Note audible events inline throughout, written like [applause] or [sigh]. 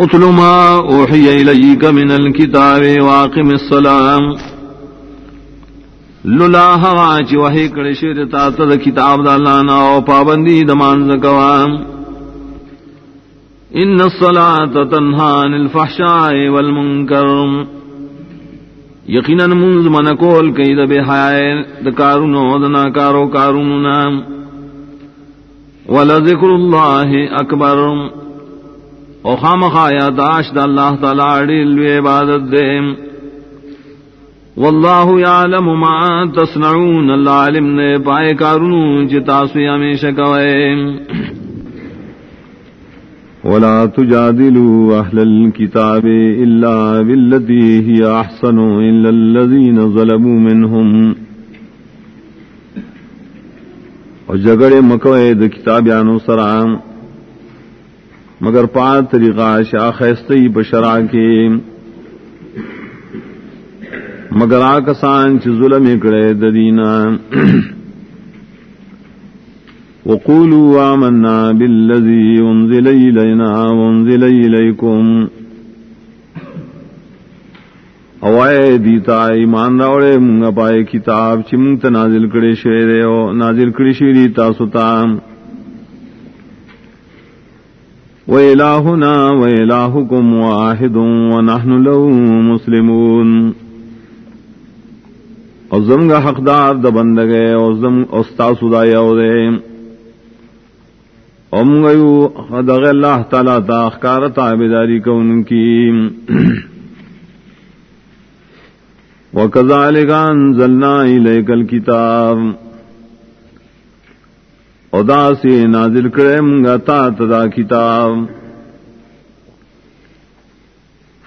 اتل ما اوحی الیک من الكتاب واقم السلام للا ہوا چی وحی کڑی تا تد کتاب دا اللہ نا او پابندی دمان زکوام ان الصلاة تنہان الفحشاء والمنکر. یقینا منز من کول کئی دا بے حیائے دا کارونو دا ناکارو کارونو نام ولذکر اللہ اکبر. او خام خایا داش دا اللہ تعالی ڈیل عبادت دے واللہ یعلم ما تصنعون اللہ علم نے پائے کارنو جتاسوی ہمیشہ کوئے ولا تجادلوا أهل الكتاب إلا بالتي هي أحسن إلا الذين ظلموا منهم. وجگڑے مکوئے دا کتابیانو سرام مگر پا طریقہ شاخی بشرا کے مگر آکسان چ ظلم اکڑے ددینا وقولوا آمنا بالذي انزل إلينا وانزل إليكم اوائے دیتا ایمان راوڑے منگا پائے کتاب چمت نازل کڑے شوئے ہو نازل کڑی شوئے دیتا ستام وإلهنا وإلهكم واحد ونحن له مسلمون. ازم کا حقدار د بندگے ازم استاسو سدا یو دے ام گیو دغ اللہ تعالی تا اخکار تابداری کون کی وکذالک انزلنا الیک الکتاب. ادا سے نازل کرے منگا تا تدا کتاب۔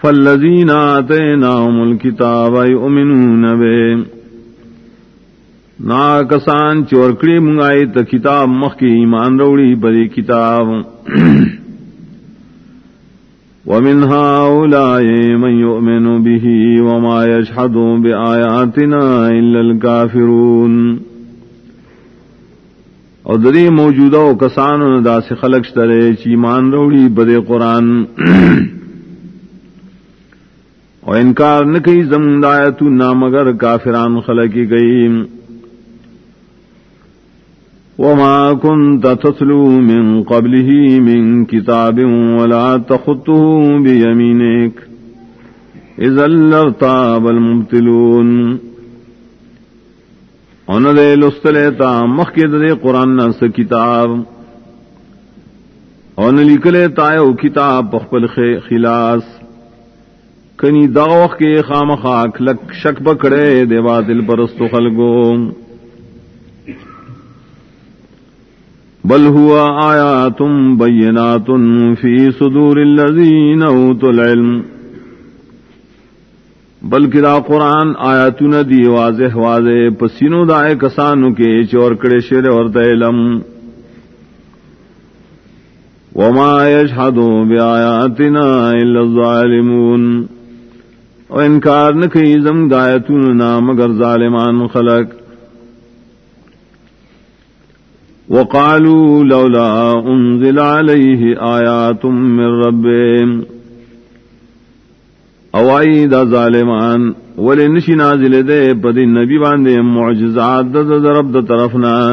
فالذین آتیناهم الكتاب یؤمنون بے۔ نا کسان چورکڑی منگائی تا کتاب مخ کی ایمان روڑی بری کتاب۔ ومن هؤلاء من يؤمن به وما يشهد بآياتنا إلا الكافرون اور دری موجودہ و کسان دا سے خلق شترے چیمان روڑی بدے قرآن. اور انکار نہ کئی زمدایت نہ مگر کافران خلقی گئی وما كنت تتلو من قبله من كتاب ولا تخطه بيمينك. إذا لارتاب المبتلون ان دے لستلے تا مخید دے قرآن نس کتاب. ان لکلے تایو کتاب پخپل خلاص. کنی داوخ کے خام خاک لک شک بکڑے دے باطل پرستو خلگو. بل ہوا آیات بینات فی صدور الذین اوتوا العلم. بلکہ دا قرآن آیا تن دی واضح واضح پسینو دائے کسانو کے چور کڑے شیر اور تیلم وما یشہدو بی آیاتنا الا الظالمون. و انکار نکی زم دایتون نا مگر ظالمان خلق. وقالوا لولا انزل علیہ آیات من ربیم. اوائی دا ظالمان، ولی نشی نازل دے پدی نبی باندے معجزات دا دا رب دا طرفنا.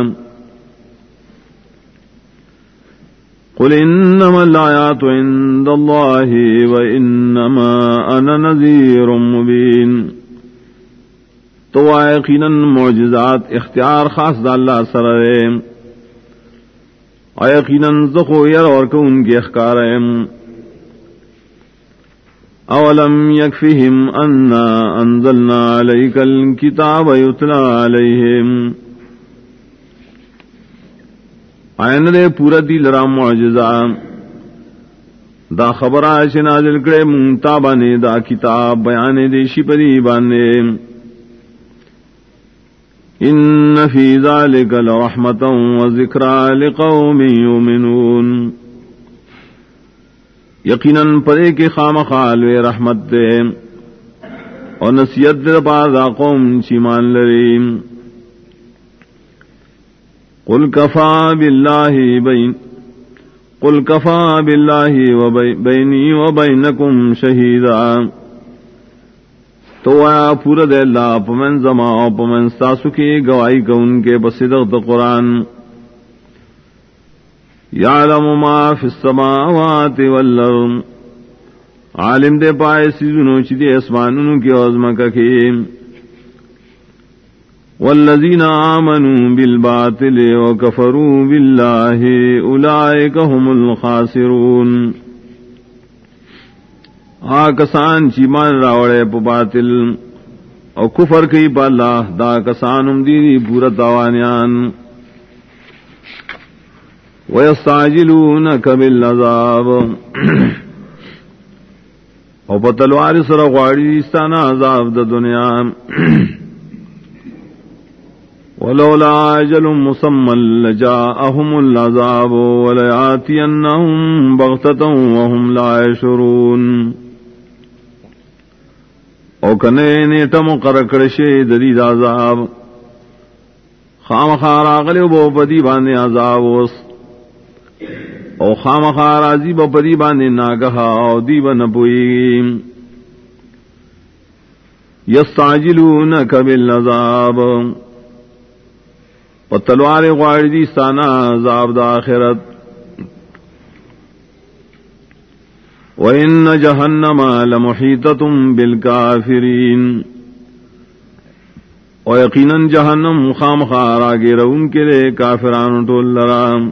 قل انما الآیات عند اللہ و انما انا نذیر مبین. تو یقینا معجزات اختیار خاص دا اللہ سر ہے یقینا زخو یر اور کو ان کے اخکار ہیں. اولم يكفهم أنا أنزلنا عليك الكتاب يتلى عليهم؟ آئین دے پورا دی لرا معجزہ؟ دا خبر آش نازل کرے منتا بانے دا کتاب بیان دے شپری بانے۔ ان فی ذالک لرحمتا و ذکرى لقوم یومنون یقیناً پرے کے خام خال رحمت دے۔ اور نصیحت دے باز قوم چیمان لریم قل کفا باللہ بین قل کفا بلّہ بینی و بینکم شہیدا۔ تو آیا پورا دے اللہ پمن زما پمن ساسو کی گواہی کا ان کے بصدق قرآن۔ یعلم ما فی السماوات والارض. عالم دے پائے سیزنو چی دے اسمانونو کی عظمہ کی. والذین آمنوا بالباطل وکفروا باللہ اولئک هم الخاسرون. آ کسان چی مان راوڑے پو باطل او کفر کی پا اللہ، دا کسان ام دی پورا تاوانیان ویستاجلونک بالعذاب [clears throat] او پا تلوار سر غواری استانا عذاب دا دنیا [clears throat] ولولا اجل مسمى لجاءهم العذاب ولياتينهم بغتة وهم لا يشعرون. او کنے نیٹا مقرر کرشے ددی عذاب. خام خارا غلی بو پدی باندے عذاب وس او خام خارا زی بو پدی ناگہا او دی بن پوئی یستعجلونک بالعذاب. و تلوار غوار دی سانا عذاب دا آخرت. وَإِنَّ جَهَنَّمَ لَمُحِيطَةٌ بِالْكَافِرِينَ. او یقیناً جہنم خام خار آگے رون کے لیے کافران ٹول لرام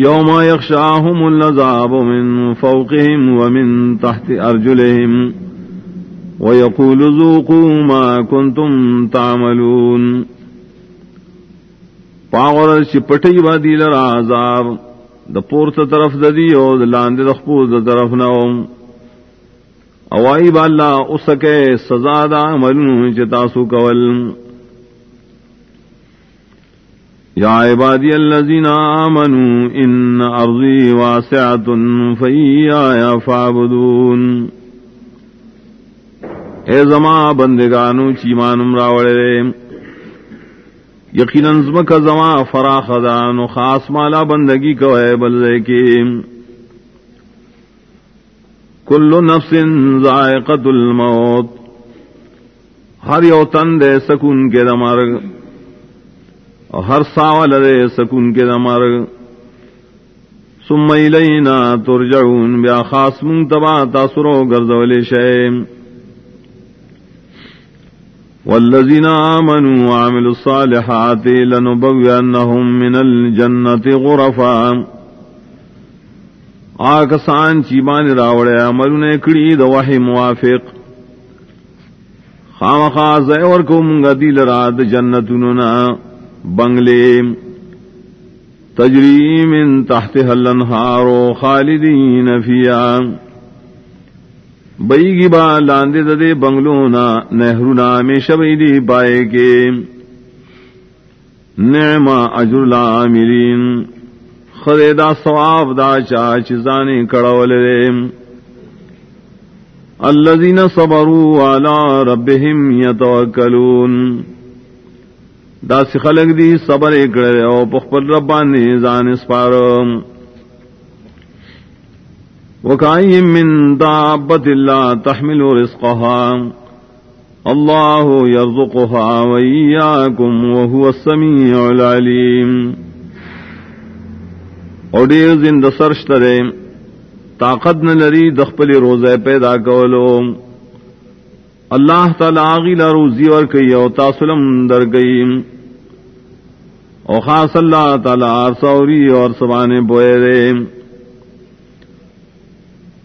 یوم یخشاہم اللذاب من فوقهم ومن تحت ارجلهم ویقول ذوقوا ما کنتم تعملون. پاغر چپٹی با دیل را عذاب د پورت طرف ددی او د لاند د خپو د طرف نو اوائی بالا اسکے سزا دا عملون چتاسو کول. یا عبادی الذین آمنوا ان ارضی واسعت فی آیا فعبدون اے زما بندگانو چیمانم راوڑے یقیناً زمک زما فراخ دان و خاص مالا بندگی کو ہے بلدے کی۔ کل نفس ذائقت الموت، ہر یو تن دے سکون کے دمرگ۔ اور ہر ساول دے سکون کے دمرگ سم لینا ترجعون، بیا خاص منگ منتبا تاثرو گرزولی شیم والذين آمنوا وعملوا الصالحات لنبوئنهم من الجنة غرفا۔ آکسان چیبان راوڑے، عملون کڑی دوحی موافق۔ خام خاص اور کو منگا دیل رات جنتنا بنگلے تجری من تحت الانہار خالدین فیام بئی گی با لاندے ددے بنگلو نا نہرو میں شبئی دی بائے کے۔ نعما اجر العاملین خدے دا ثواب دا چا چیزانے کڑول دے۔ الذین صبروا علی ربهم یتوکلون۔ دا سی خلق دی صبر اکڑے او پخپل ربانی زان اسپارم وكاي من دابة لا تحمل رزقها الله يرزقها وإياكم وهو السميع العليم اور دیر زند سرش ترے طاقت نہ لری دخپلی روزے پیدا کولو۔ اللہ تعالی آغی روزی اور کئی او تاسلم در گئی۔ او خاص اللہ تعالی سوری اور سبانے بوئے رے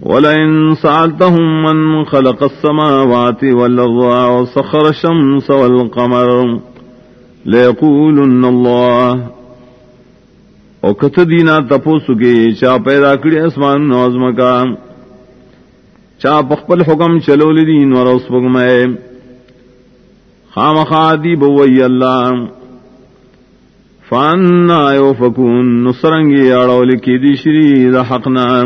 ولئن سألتهم من خلق السماوات والأرض وسخر الشمس والقمر ليقولن الله۔ او کت دینا تپو سکے چا پیدا کری اسمان نوزم کا۔ چا پخپل حکم چلو لدین ورس پگمائے خام خادی بوئی اللہ۔ فانا یوفکون نصرنگی اڑو لکی دی شری دا حقنا.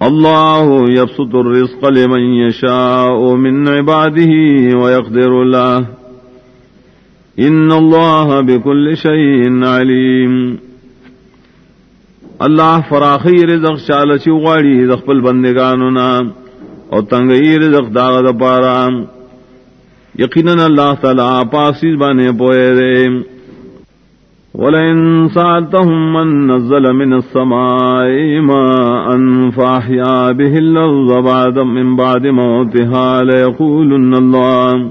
الله يبسط الرزق لمن يشاء من عباده ويقدر له ان اللہ بكل شيء علیم اللہ فراخی رزق چال چواڑی رخل بندگانو نام اور تنگئی رزق داغ دپارا. یقیناً اللہ تعالی پاسی بانے پوئے دے۔ ولئن سألتهم من نزل من السماء ماء فأحيا به الأرض بعد من بعد موتها ليقولن الله۔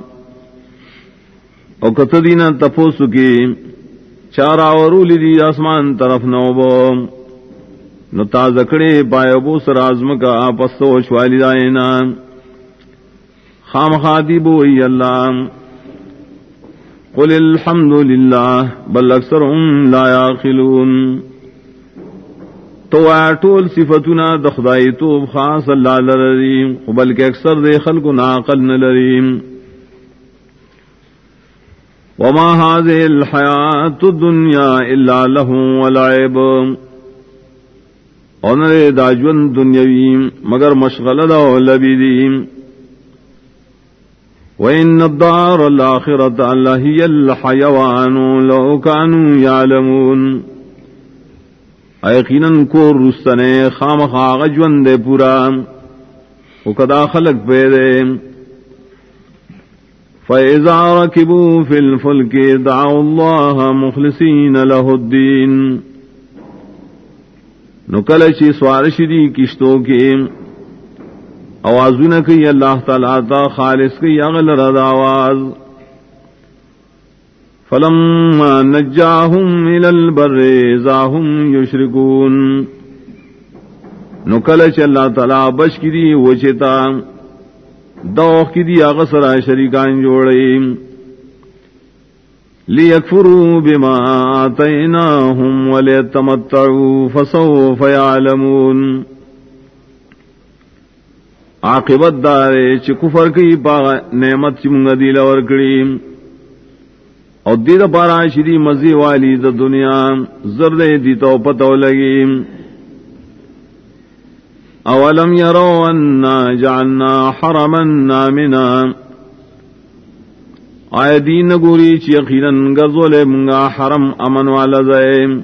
او کتدینا تفوسو کی، چارا ورولی دی آسمان طرف نوبو نو تا زکڑے پائے بو سر آزم کا آپس سوچ والی دائنا خام خادی بوئی اللہ۔ قل الحمد للہ بل اکثر لا یاخلون۔ تو ٹول صفتنا دخدائی تو خاص اللہ لریم بلکہ اکثر دے خلق ناقل نلریم۔ وما هذه الحياة الدنيا إلا له ولعب اور داجون دنیاوی مگر مشغل دا لبیدی وإن الدار الآخرة الله هي الحيوان لو كانوا يعلمون۔ ایقینا کو رستنے خام خاغ جون دے پورا۔ وکدا خلق پیدے۔ فإذا ركبوا في الفلك دعوا الله مخلصين له الدين۔ نکلشی سوارشی کشتوں کے آواز نہ کی اللہ تعالی تا خالص کی اغل رد آواز. فلم نجاہم الى البر زاہم یشرکون. نکلش اللہ تعالی بش کی دی وچتا دوخ کی دی آغا سرا شریکان جوڑی لیکفروا بما آتیناہم ولیتمتعوا فسوف یعلمون. عاقبت دارے چی کفر کی پا نعمت چی منگا دی لور کری۔ اور دید پارا شری مزی والی دا دنیا زرد دی تو پتو لگی۔ اولم يروا أنا جعلنا حرما آمنا آئے دین گوری چی یقیناً گزول منگا حرم امن والا زیم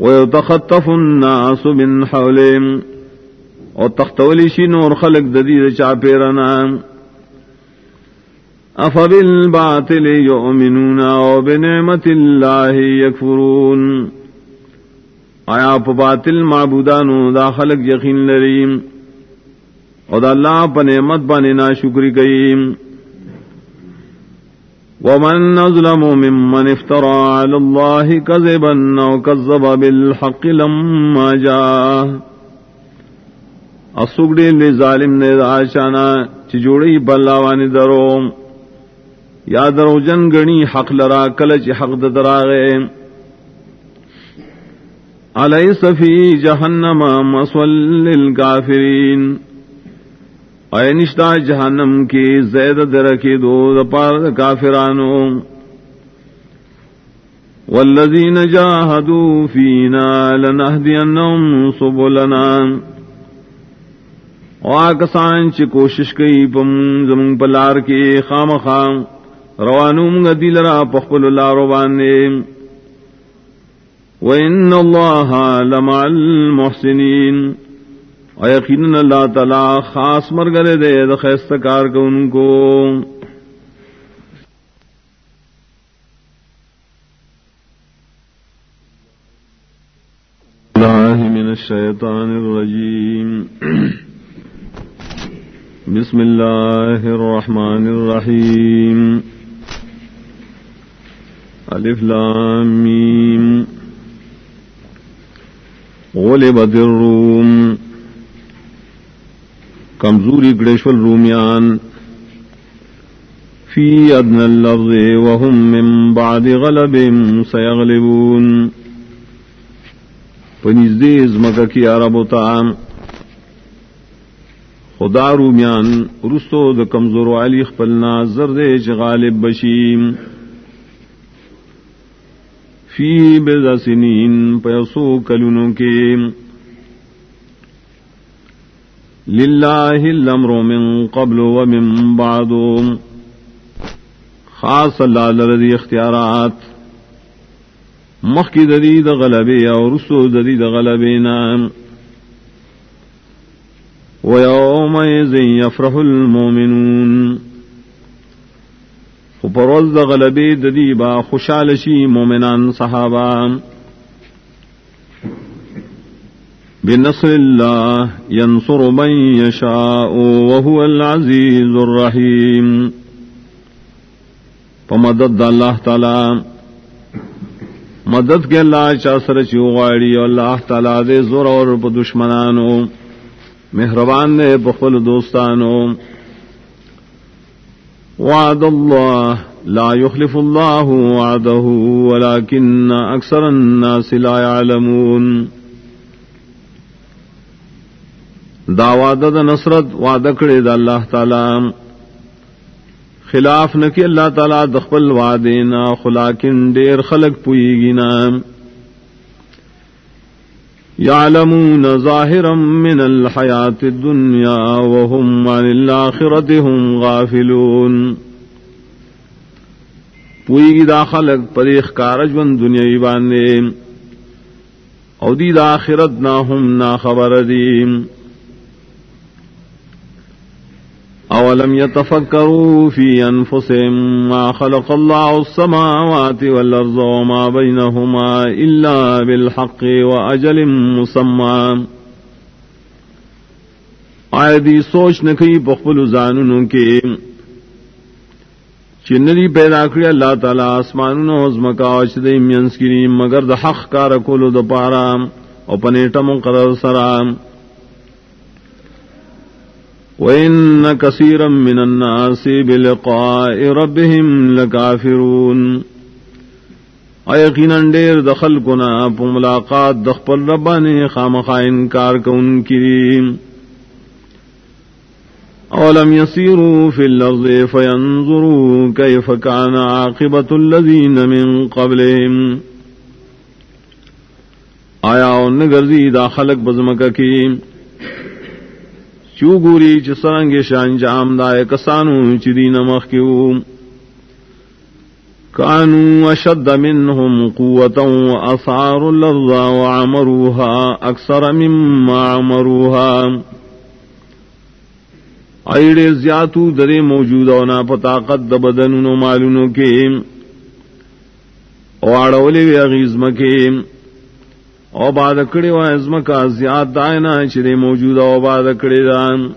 ويتخطف الناس من حولهم۔ او تختولی شی نور خلق ددید چاپیرنا افبالباطل يؤمنون او بنعمت اللہ یکفرون. آیا پا باطل معبودانو دا خلق یقین لریم او دا اللہ پا نعمت بانے نا شکری گئیم ومن نظلم ممن افترى على الله كذبا او كذب بالحق لما جاء اسوگڑی لی ظالم نے آشانا چجوڑی بلاوانی درو یا درو جن گنی حق لرا کلچ حق دراغے. أليس في جهنم مسول للكافرين اے نشتا جہنم کی زید درکی دو پار کافرانو. والذین جاہدوا فینا لنہدینہم سبلنا. واکسان چی کوشش کئی پم زمون پلار کی خام خام روانو منگا دیلرا پخپل لارو باندے۔ وَإِنَّ اللَّهَ لَمَعَ الْمُحْسِنِينَ۔ وَيَقِينَ اللہ تعالی خاص مرگرے دے دخیست کار کو ان کو۔ اللہ من الشیطان الرجیم۔ بسم اللہ الرحمن الرحیم. الف لام میم. غلبت الروم. کمزوری گڑیشول رومیان. فی ادن اللفظ وهم من بعد غلبهم سيغلبون پنیزدی ازمکا کی عربو تام. خدا رومیان رستو د کمزور علی خپلنا زرد غالب بشیم. فی بضع سنین پیسو کلونوں کے للہ الامر من قبل ومن بعد. خاص اللہ لرضی اختیارات. مخ کی ددید غلبی اور رسو ددید غلبی نام ويومئذ يفرح المؤمنون. فپروز د غلبی ددی با خوشحال شی مومنان صحابہ بنصر الله ينصر من يشاء وهو العزيز الرحيم. فمدد الله تعالی. مدد کے اللہ چا سر چیوغاڑی اللہ تعالی دے زور اور دشمنانو مہربان نے بخل دوستانو. وعد اللہ لا يخلف اللہ وعده ولكن اکثر الناس لا يعلمون دا وعدد نصرت وعدکڑے دا اللہ تعالی. خلاف نہ کہ اللہ تعالیٰ دخل وا خلاکن ڈیر خلق پوئی گینا يعلمون ظاهرا من الحياة الدنيا وهم عن الاخرت هم غافلون. پوئی گی دا خلق پریخ کارجون بن دنیا باندے، او دی دا آخرت نا هم نا خبر دیم. اولم يتفكروا في انفسهم ما خلق الله السماوات والارض وما بينهما الا بالحق واجل مسمى. آئے دی سوچ نکی بخبل زاننوں کے؟ چنری پیدا کری اللہ تعالی آسمانوں ازمکا چدی مینس کی مگر د حق کار کولو د پارا او پنیٹم قرر سرام وَإِنَّ كَثِيرًا مِّنَ النَّاسِ بِلِقَاءِ رَبِّهِمْ لَكَافِرُونَ ایقیناً ڈیر دخل کنا پا ملاقات دخپل ربانی خامخا انکار کون کریم اولم يسيروا في الارض فينظروا كيف كان عاقبة الذين من قبلهم آیا ان گردی دا خلق بزمکا کی۔ چو گوری چ سرنگ شان جام دائے کسانو چدی نمخ کیو کانو اشد منهم قوتا واثار الارض وعمروها اکثر مما عمروها ایڑے زیاتو درے موجود ہونا پتاقت د بدنونو مالونو کے۔ واڑولی وی اغیزم کے او باد کڑی و ازم کا زیاد دائنا چرے موجود او باد کڑی دان۔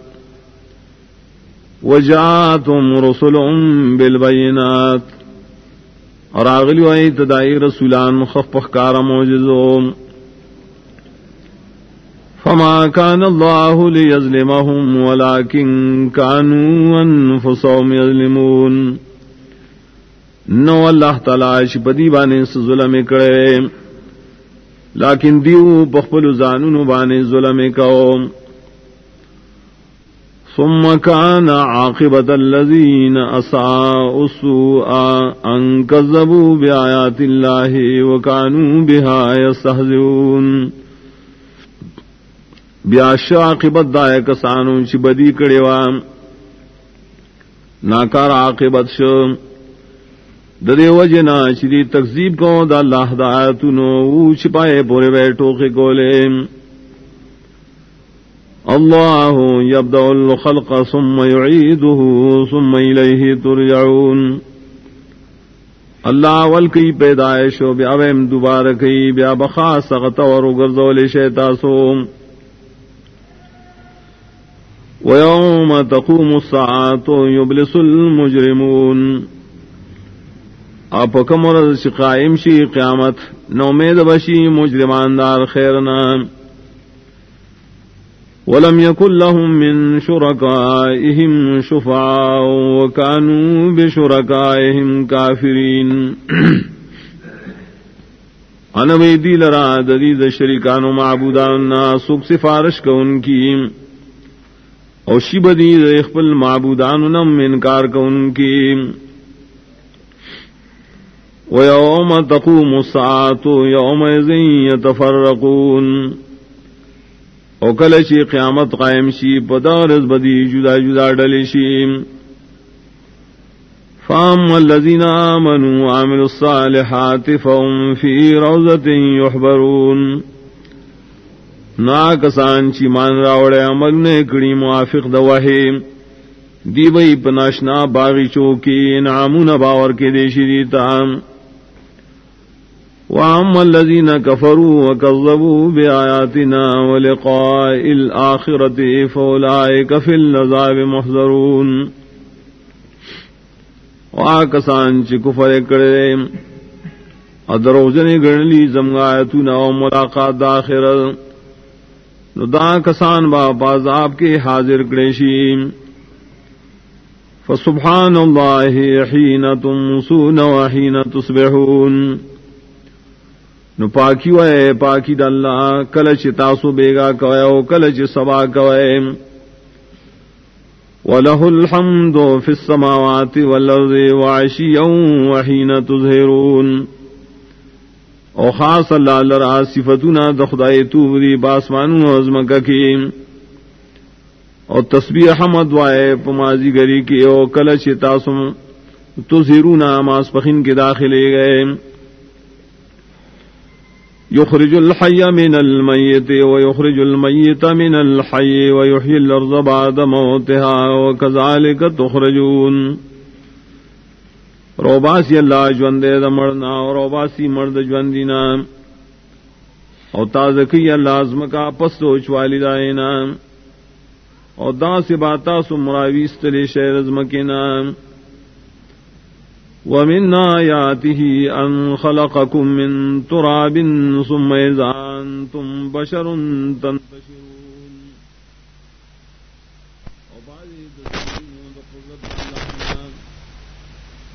وجاتم رسول بالبینات۔ اور آگلی وائی تدائی رسولان مخف پخکار موجزو فما كان الله ليظلمهم ولكن كانوا انفسهم يظلمون نو اللہ تعالی شپدی بانے سے ظلم کرے۔ لیکن دیو بخبل زانون بانے ظلم کو ثم كان عاقبة الذين أساءوا السوء أن كذبوا بآيات الله وكانوا بها يستهزئون بیاش عاقبت دائے کسانوں چی بدی کڑے وام. ناکار عاقبت شو. ددے وجنا شری تقزیب کو دا اللہ دایت نو چھپائے پورے بیٹھو کے گولے اللہ یبدا الخلق ثم يعيده ثم الیہ ترجعون۔ اللہ اول کی پیدائش و بیا ویم دوبارہ کی، بیا بخا سغت اور گرزول شیطا سو۔ ويوم تقوم الساعة يبلس المجرمون۔ آپ کمر قائم شی قیامت نومید بشی مجرماندار خیرنا. ولم يكن لهم من شركائهم شفعاء وكانوا بشركائهم كافرين [clears throat] انا ویدی لرا ددید شریکان و معبودان سوک سفارش کا ان کی. او شی بدید اخبل معبودان نم انکار کا ان کی. ويوم تقوم الساعة، يومئذ يتفرقون. او کل شی قیامت قائم شی پدارز بدی جدا جدا ڈلی شی فأما الذين آمنوا وعملوا الصالحات فهم في روزة يحبرون. نا کسان چی مان راوڑے عمل نے کڑی موافق دوہے دی بئی پناشنا باغی چوکی نامون باور کے دیشی دیتا وعم الذين كفروا وكذبوا بآياتنا ولقاء الآخرة فأولئك في العذاب محذرون کسان چی کفر کرے ادروجن گڑلی زمگایتنا و ملاقات داخر نو دا کسان با بازاب کے حاضر کریشی فسبحان اللہ حین تمسون و حین تصبحون نو پاکی وے، پاکی داللہ کلچ تاسو بیگا کوئے او کلچ سبا کوئے۔ وله الحمد في السماوات والأرض وعشيا وحين تظهرون۔ او خاص اللہ لرا صفتنا دخدائی توبری باسمان و عظمکہ کی او تسبیح حمد وائے پمازی گری کی او کلچ تاسم تظہرون ماس پخین کے داخلے گئے۔ يخرج الحي من الميت ويخرج الميت من الحي ويحيي الأرض بعد موتها وكذلك تخرجون. روباسی اللہ جوندے دا مرنا اور روباسی مرد جوندینا. او تازکی اللہ عظم پس سوچ والی دائنا اور دا سے باتا سو مراویست لے شہر عظم کے نام ومن آياته أن خلقكم من تراب ثم إذا أنتم بشر تنتشرون.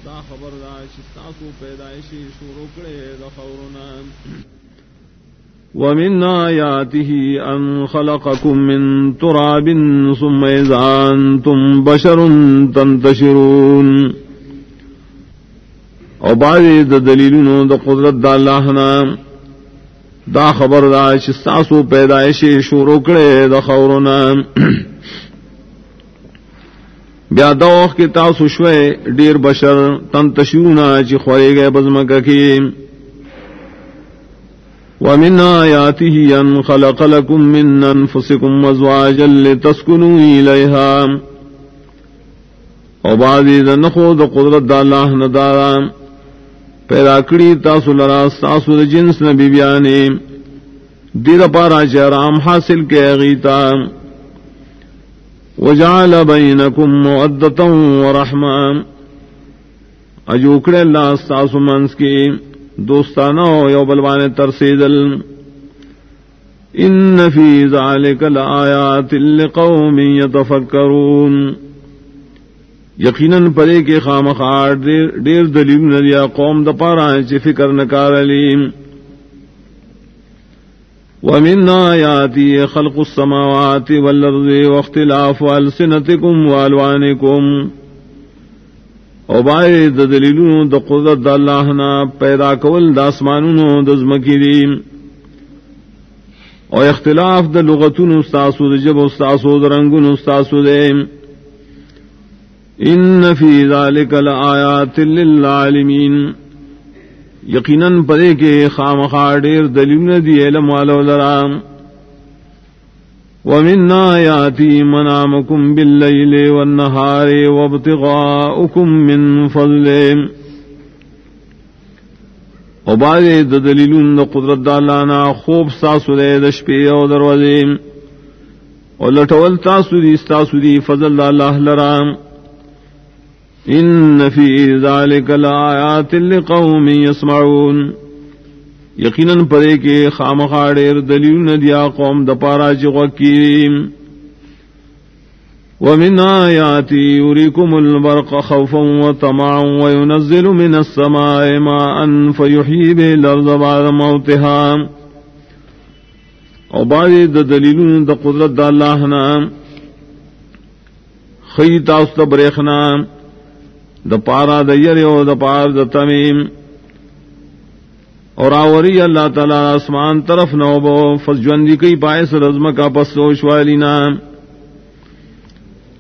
دا خبر دا شستاسو پیدائشی شروع کرے دا خورنا ومن آياته أن خلقكم من تراب ثم إذا أنتم بشر تنتشرون. او بازی د دلیلونو د قدرت دا اللہ نام دا خبر دا چې چستاسو پیدائش شروع کرے دا خورنا بیا دا وقت کی تاسو شوے دیر بشر تن تشونا چی خوری گئے بزمکا کی ومن آیاته ان خلق لكم من انفسكم وزواجا لتسكنوا إليها او بعضی دا نخو دا قدرت دا اللہ ندارا پیدا کری، تاسو لرا، تاسو د جنس نبی بیانے دیر پارا چرام حاصل کے غیتا. وجعل بینکم مودتا ورحمہ اجوکڑے اللہ تاسو منس کی دوستانہ یو بلوان ترسیدل. ان فی ذالک لآیات لقوم یتفکرون. یقیناً پرے کے خام خار ڈیر دلیل ندیا قوم د پارا فکر نکار علیم ومن آیاتی خلق السماوات والارض واختلاف السنتکم والوانکم. او بای د دلیلونو د قدرت د الله نه پیدا کول د اسمانونو د زمکی دی. او اختلاف د لغتونو استاسو د جب استاسو د رنگونو استاسو د ان فی ذلک لآیات للعالمین۔ یقیناً پدے کے خام خاڑیر دلیل دی علم والو لرام۔ ومن آیاتی منامکم باللیل والنہار وابتغاؤکم من فضل۔ او بازے د دلیلون د قدرت دالانا خوب ساسو دے دشپی او دروازے۔ او لٹول تاسو دی ستاسو دی فضل دا اللہ لرام۔ ان فی ذالک لآیات لقوم یسمعون. یقینا پدے کے خام خاڑیر دلیل ندیا قوم دپارا چغکیم ومن آیاتی یریکم البرق خوفا وطمعا وینزل من السماء ماء فیحیی بے الارض بعد موتها او بعد دلیلون دا قدرت دا اللہ نام خیط آست بریخنام د پارا د یری او د پار د تمیم. اور آوری اللہ تعالی آسمان طرف نو بو فجوندی کئی پائے رزم کا پس سوچ والی نام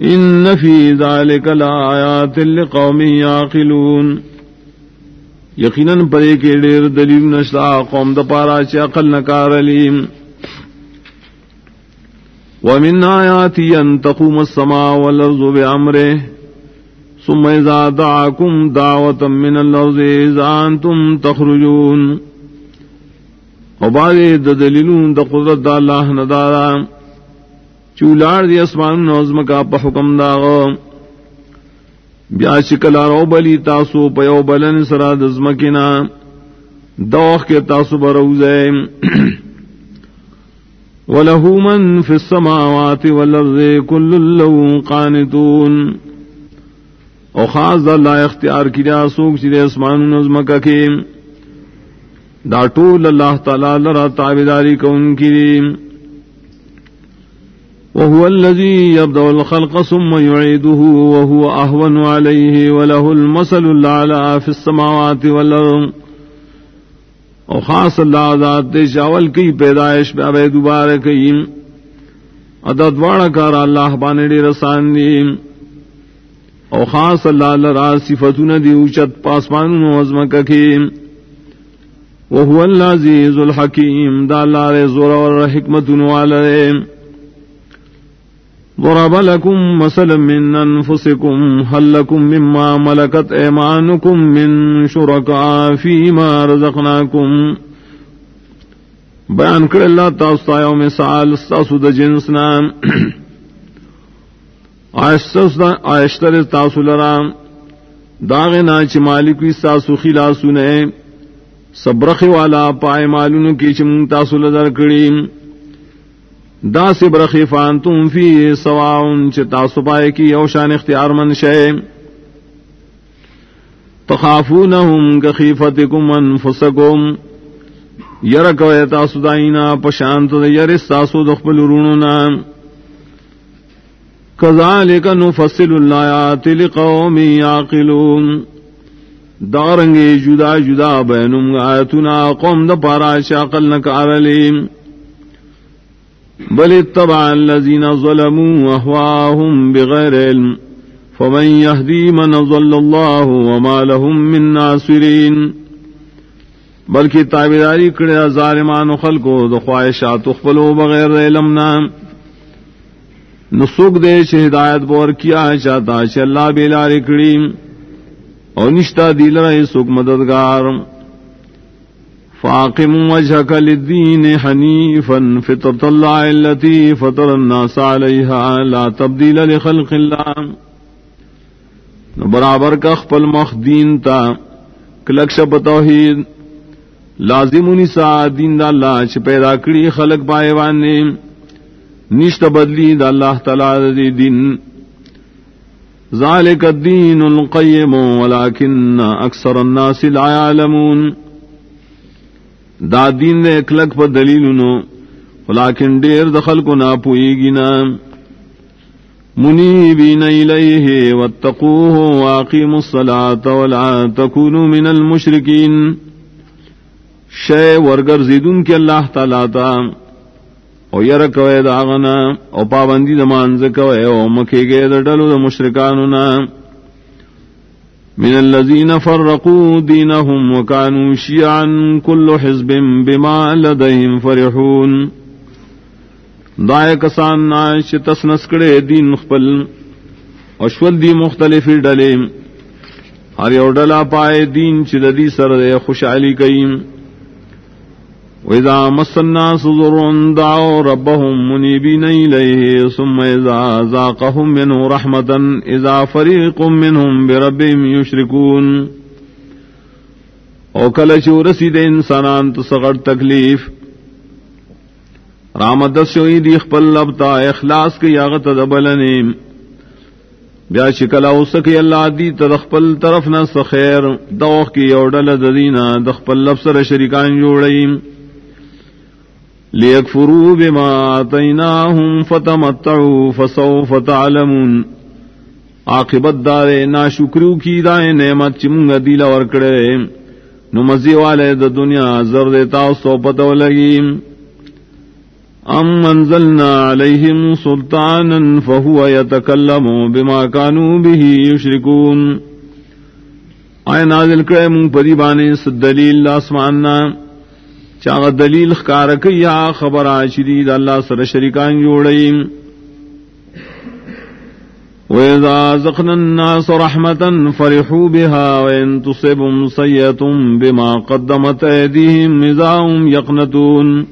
ان فی ذالک لآیات لقوم یاقلون. یقیناً پرے کے ڈیر دلیل نشتا، قوم دپارا چقل نکار علیم. ومن آیاتی ان تقوم السماء والارض بعمره ثم اذا دعاكم دعوة من الارض اذا انتم تخرجون. وبعد دلیلون دا قدرت دا اللہ ندارا چولار دی اسمان نوزم کا پا حکم داغا بیا شکلا رو بلی تاسو پیو بلن سرا دزمکنا دوخ کے تاسو بروزے [clears throat] وله من في السماوات والارض كل له قانتون. او خاص دا اللہ اختیار کیا سوک چیز اسمان نظم کا کے دا ټول الله تعالی لرا تابعداري کون کی وهو الذي يبدأ الخلق ثم يعيده وهو أهون عليه وله المثل الأعلى في السماوات والأرض او خاص اللہ ذات دے شاول کی پیدائش پہ ابے دوبارہ کی. عدد واڑا کار اللہ بانے ڈی رسان دی. او خاص اللہ لرا صفتون دی اوچت پاسمان نوزم ککیم وهو العزيز الحكيم دا اللہ الله زور والحكمة والرحمة ضرب لكم مثلا من أنفسكم هل لكم مما ملكت إيمانكم من شركاء فيما رزقناكم بیان کر اللہ تاستا یوم مثال استاسو دا جنسنا آئشتر تاسو لرام داغنا چی مالکوی استاسو خلاسو سبرخ والا پائے معلوم کی چم تاسل در کڑی دا سبرخ فان تم فی سواؤن چاسو پائے کی اوشان اختیار من شے تخافونہم کخیفتکم انفسکم یرکو تاسو دائینا پشانت یرس تاسو دخبل روننا کذالک نفصل اللہ لقوم یاقلون دارنگے جدا جدا بینم آیتنا قوم دا پارا شاقل نکار لیم بل اتبع الذین ظلموا احواهم بغیر علم. فمن يهدي من ظل الله وما لهم من ناصرین. بلکہ تابداری کڑے ظالمان خلقو دو اخفلو بغیر علم نام نسوک دے چھ ہدایت بور کیا چاہتا چھ اللہ بیلاری کڑیم اور نشتا دل رہے سکھ مددگار۔ فاقم وجهك للدين حنيفا فطرة الله التي فطر الناس عليها لا تبديل لخلق الله برابر کا خپل مخ دین تا کلک شب توحید۔ لازم نسا دین دا اللہ چھ پیدا کری خلق پائے وانے نشت بدلی دا اللہ تعالی دی دین. ذلك الدين القيم ولكن اکثر الناس لا يعلمون دا دین دے اکلک پر دلیلنو ولیکن دیر دخل کو نا پوئی گنا منیبین الیہ واتقوه واقیموا الصلاة ولا تکونوا من المشرکین. شے ورگر زیدن کے اللہ تعالیٰ تا او یر کوي داغنا او پابندی د مانځ کوي، او مکه کې د ډلو د مشرکانو نا من الذين فرقوا دينهم وكانوا شيعا كل حزب بما لديهم فرحون. دای کسان ناش تسنس کړي دین خپل، او شول دی مختلف ډلې. هر یو ډلا پای دین چې د دې سره خوشحالي کوي. وإذا مس الناس ضر دعوا ربهم منيبين إليه ثم إذا ذاقهم منه رحمة إذا فريق منهم بربهم يشركون او کل چورسی دے انسانان تو سغر تکلیف رامد شوئی دی خپل لبتا اخلاص کی یاغت دبلنے بیا شکلا اسکی اللہ دی تدخپل طرف نہ سخیر دوخ کی اوڈل ددینا دخپل لبسر شریکان جوڑیم لیکفروا بما آتیناہم فتمتعوا فسوف تعلمون۔ عاقبت دارے نا شکریو کی دائیں، نعمت چمگا دیلا ورکڑے۔ نو مزی والے دا دنیا زر دیتا سو پتو لگی۔ ام انزلنا عليهم سلطانا فهو يتكلم بما كانوا به يشركون آئے نازل کرے منگ پری بانے س دلیل آسماننا چاغ دلیل خکارک یا خبر آشدید اللہ سر شریکان جوڑیم وَإِذَا زَقْنَا النَّاسَ رَحْمَةً فَرِحُوا بِهَا وَإِن تُصِبْهُمْ سَيِّئَةٌ بِمَا قَدَّمَتْ أَيْدِيهِمْ إِذَا هُمْ يَقْنَطُونَ.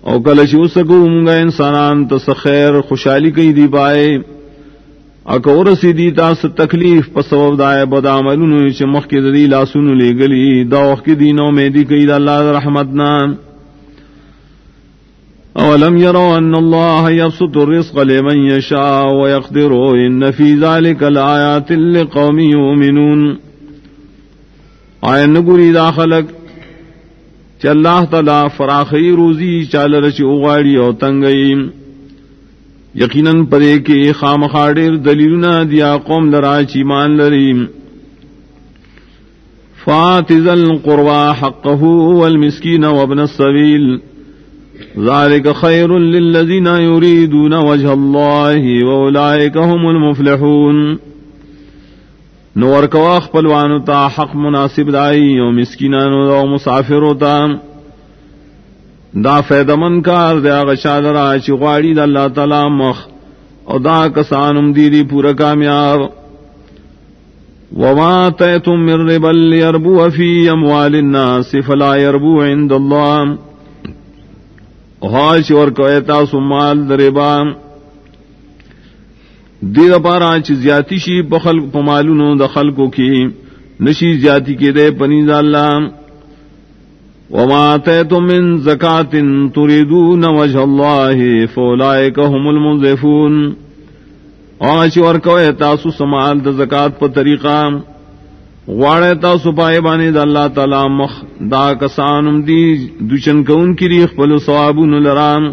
او کل چو سکو انسانان تس خیر کئی دی پائے. اکور سی دی تاس تکلیف پسوب دائے بدا ملون چ مخ کی دی لاسون لے گلی دا وقت کی دینوں میں دی کئی دا اللہ رحمتنا. اولم يروا ان الله يبسط الرزق لمن يشاء ويقدر ان في ذلك لآيات لقوم يؤمنون آئے نگوری دا خلق چ اللہ تعالی فراخی روزی چال رچ اغاڑی او تنگئی. یقیناً پدے کے خام خاڑر دلیل دیا قوم لرا چیمان لریم فاتز القربى حقه والمسكين وابن السبيل ذلك خير للذين يريدون وجه الله وأولئك هم المفلحون. نور کواخ پلوانو تا حق مناسب دائی او مسکینانو دا مسافرو تا. دا فیدمن کار دا غشاد را چی غاڑی دا اللہ تعالی مخ. او دا کسانم دیری پورا کامیاب. وما تیتم من ربا لیربو فی اموال الناس فلا یربو عند اللہ. او چی ورکویتا سمال در ربام دیر پارا چ زیاتی شی بخل پمالونو د خلقو کی. نشی زیاتی کے دے پنیز اللہ. وما تیتم من زکات تریدون وجه اللہ فولائک هم المنزفون آچ ورکوئے تاسو سمال د زکات په طریقہ غواړی تاسو پای باندې د الله تعالی مخ، دا کسانم دی دوچن کون کی ریخ پلو ثوابون لرام.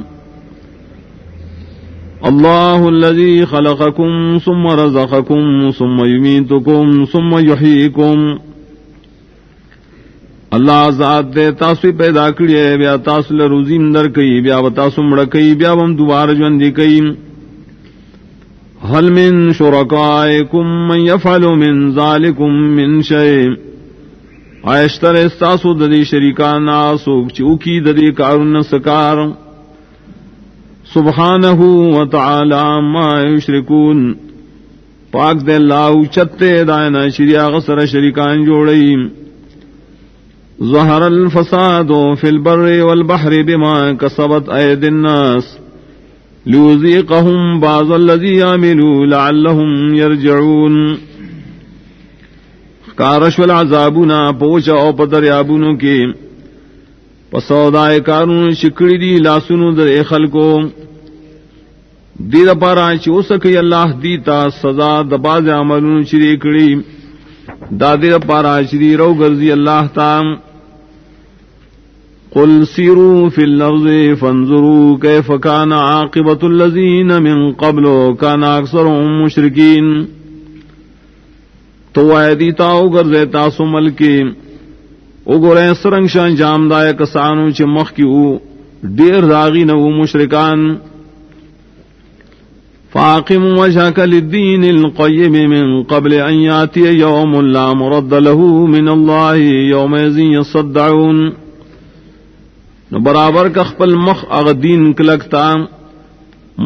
الله الذي خلقكم ثم رزقكم ثم يميتكم ثم يحييكم اللہ ذات دے تاسو پیدا کړی بیا تاسو له روزي اندر کوي بیا تاسو مړ کوي بیا هم دوباره ژوند کوي هل من شرکائکم من يفعل من ذلكم من شيء عائشتر استاسو د دې شریکان اسوک چوکي د دې کارونه سکار سبحانه وتعالى ما يشركون پاک دے اللہ چتے دائنا شریع غسر شریکان جوڑئی۔ ظہر الفساد فی البر والبحر بما کسبت اید الناس. لیوزیقهم بعض الذی عملوا لعلهم يرجعون. کارش والعذابنا پوچا او پدریابونو کی. پسودائے کارون شکڑی دی لاسونو در خلقو دی دا پارا چی سکی اللہ دیتا سزا دا باز عملون چری کڑی. دا پارا چری رو گرزی اللہ تا. قل سیرو فی اللفظ فانظرو کیف کان عاقبت اللذین من قبلو کان اکثرهم مشرکین۔ تو آئے دیتا او گرزے تاسو ملکی او گرے سرنگ شان جام دائے کسانو چی مخ کی او دیر داغی نو مشرکان۔ فاقم وجهك للدين القيم من قبل أن ياتي يوم لا مرد له من الله يوم يزين يصدعون نو برابر کا خپل مخ اغ دین کلکتا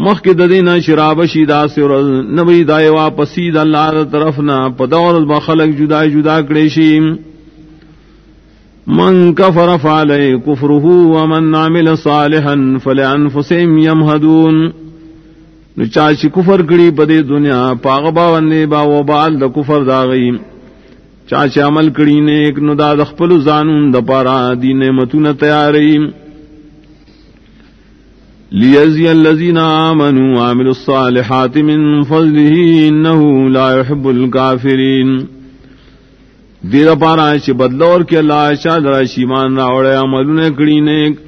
مخ کے ددینا شراب شیدا سے اور نبی دائے واپسی د اللہ دا طرف نہ پدور بخلق جدا جدا کڑیشی من کفر فعلی کفره ومن عمل صالحا فلانفسهم يمهدون نو چاچی کفر کڑی پدے دنیا پاغ باوندے با و بال دا کفر دا غی عمل کڑی نیک، نو دا دخپل زانون دا پارا دی نعمتون تیاری لیزی اللذین آمنوا وعملوا الصالحات من فضله انہو لا يحب الكافرین دیر پارا چی بدلور کے اللہ شاہ درہ شیمان راوڑے عملون کڑی نیک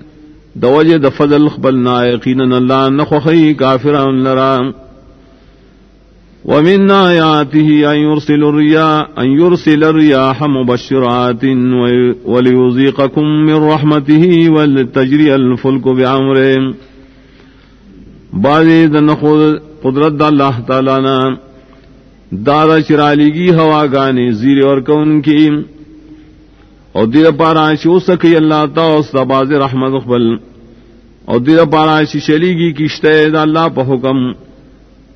دوجہ د فضل خبل نا یقینا اللہ نخوخی کافران لرا. ومن آياته أن يرسل الرياح أن يرسل الرياح مبشرات وليذيقكم من رحمته ولتجري الفلك بأمره بعض دن قدرت اللہ تعالی نا دادا چرالی کی ہوا گانے زیر اور کون کی. اور دیر پارا شو سکی اللہ تا باز رحمت اقبل. اور دیر پارا شلی کی کشتے دا اللہ پا حکم.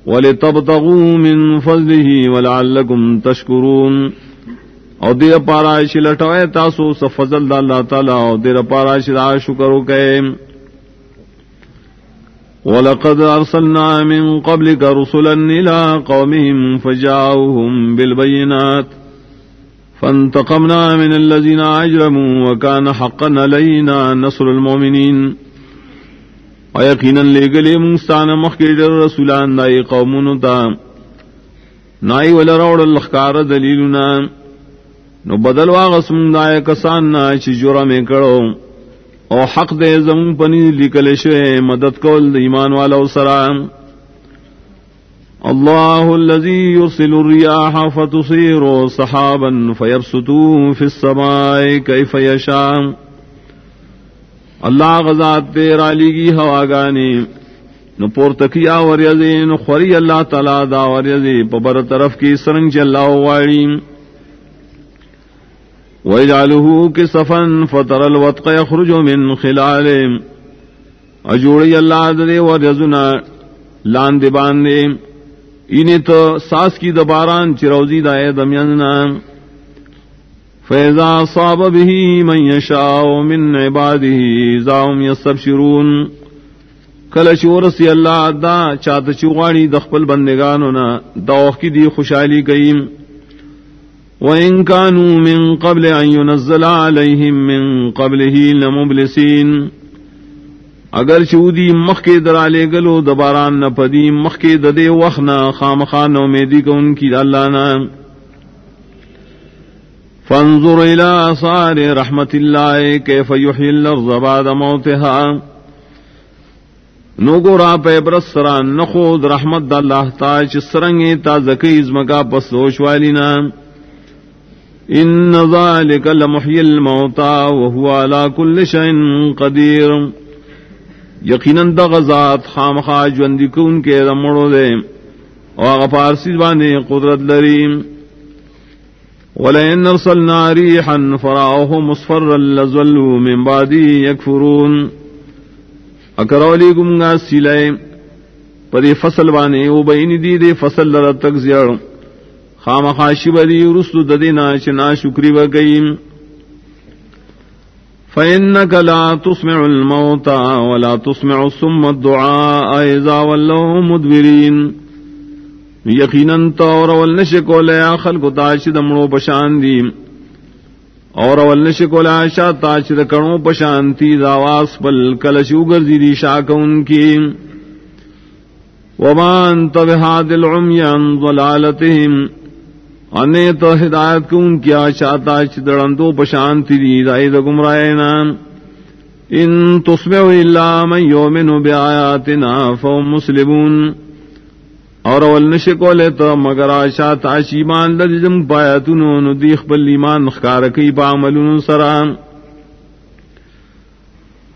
وَلِتَبْتَغُوا مِن فَضْلِهِ وَلَعَلَّكُمْ تَشْكُرُونَ. اور دیر پارا شلٹوئے تاسو سفضل دا اللہ تعالی اور دیر پارا شلا شکرو کئے ولقد أرسلنا من قبلك رسلا إلى قومهم فجاؤهم بالبينات فانتقمنا من الذين أجرموا وكان حقا لينا نصر المؤمنين ويقينا لقلي مستعنا مخير الرسولان داي قومون تا نائی ولا روڑ الخکار دلیلنا نو بدل واغسم دائے کساننا چی جرم کرو او حق دے زم پنی لکل شے مدد کول ایمان والا سرام الله الذي يرسل الرياح فتصير صحابا فيبسطوا في السماء كيف يشاء. اللہ غزات تیرا لیگی ہوا گانی نو پورتکیا وریزی نو خوری اللہ تعالی دا وریزی پبر طرف کی سرنگ چی چلا واڑیم وَيَجْعَلُهُ كِسَفًا فَتَرَ الْوَطْقَ يَخْرُجُ مِنْ خِلَالِهِ اجوڑی اللہ دے ورزنا لان دے باندے۔ انہیں تو ساس کی دباران چروزی دائے دمیاننا فیضا صاب به من یشاء من عباده زاهم یستبشرون کل چورسی اللہ دا چاہتا چوغانی دخپل بندگانونا دوخ کی دی خوشحالی کئیم وَإِن كَانُوا مِن قَبْلِ أَن يُنَزَّلَ عَلَيْهِم مِّن قَبْلِهِ لَمُبْلِسِينَ. اگر چودی مخ کے درالے گلو دباران نہ پدی مخ کے ددے وخنا خام خان امیدی کو ان کی اللہ نا فانظر الى آثار رحمت اللہ کیف یحیی الارض بعد موتها. نو گو را پہ نخود رحمت دا اللہ تا چسرنگی تا زکی ازمکا پسوش والی نام ان ذلك لمحيي الموتى وهو على كل شيء قدير یقینا دغزات خامخا جوندی کون کے رمڑو دے. اور فارسی بانے قدرت لریم. ولئن ارسلنا ريحا فراوه مصفرا لظلوا من بعدي يكفرون. اکرولی گمگا سیلائے، پر فصل بانے، او بین دی دے فصل لرا تک زیاروں خام خاشی بدی رسل ددینا چنا شکری بگئی فإنك لا تسمع الموتى ولا تسمع الصم الدعاء إذا ولوا مدبرين۔ یقیناً تو ولنش کو لیا خلق تاش دمڑو پشان دی. اور ولنش کو لیا شا تاش دکڑوں پشان تھی داواس پل کلش اگر دی شاک ان کی. ومان تبہاد العمی عن ضلالتهم انے تو ہدایت کو ان کیا چاہتا چدڑن تو پشانتی دی دائی دا گمرائے نام ان تسمع اللہ من یومن بیایاتنا فو مسلمون. اور اول نشکو لے تو مگر آشا تاش تاشیمان لجم پایتنو ندیخ بل ایمان خکارکی پا عملون سرام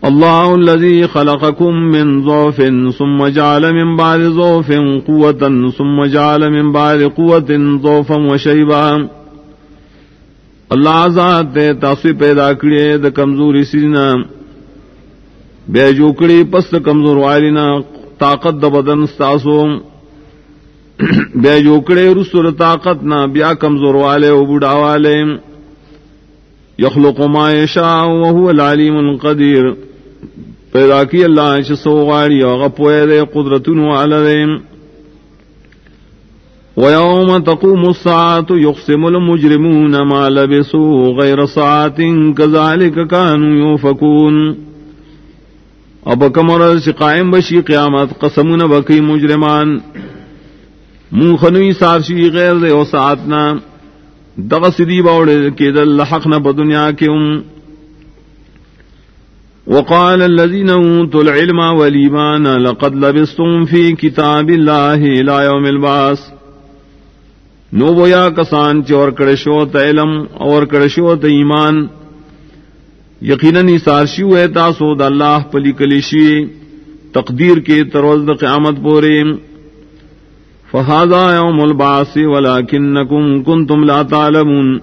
الله الذي خلقكم من ضعف ثم جعل من بعد ضعف قوة ثم جعل من بعد قوة ضعفا وشيبا اللہ ذات دے تاسو پیدا کړی د کمزوري سینا. بے جوکړي پس کمزور والینا طاقت د بدن تاسو بے جوکړي رسول طاقت نا بیا کمزور والے او بوډا والے. یخلق ما یشاء وهو العلیم القدیر. پیدا کی اللہ شسو غاری غپوئے دے قدرتن والدین ويوم تقوم الساعة يقسم المجرمون ما لبسوا غير ساعة كذلك كانوا يوفكون اب کمر سے قائم بشی، قیامت قسمون بکی مجرمان. من خنوی سارشی غیر دے و ساعتنا. دغسدی باوڑے کے دل حقنا بدنیا کے ام وقال الذين اوتوا العلم والايمان لقد لبستم في كتاب الله الى يوم البعث. نو بویا کسان چور کڑشو علم اور کڑشو ایمان. یقیناً سارشی ہوئے تاسو دا اللہ پلی کلیشی تقدیر کے تروز قیامت پورے. فہذا یوم الباس ولکنکم کنتم لا تعلمون.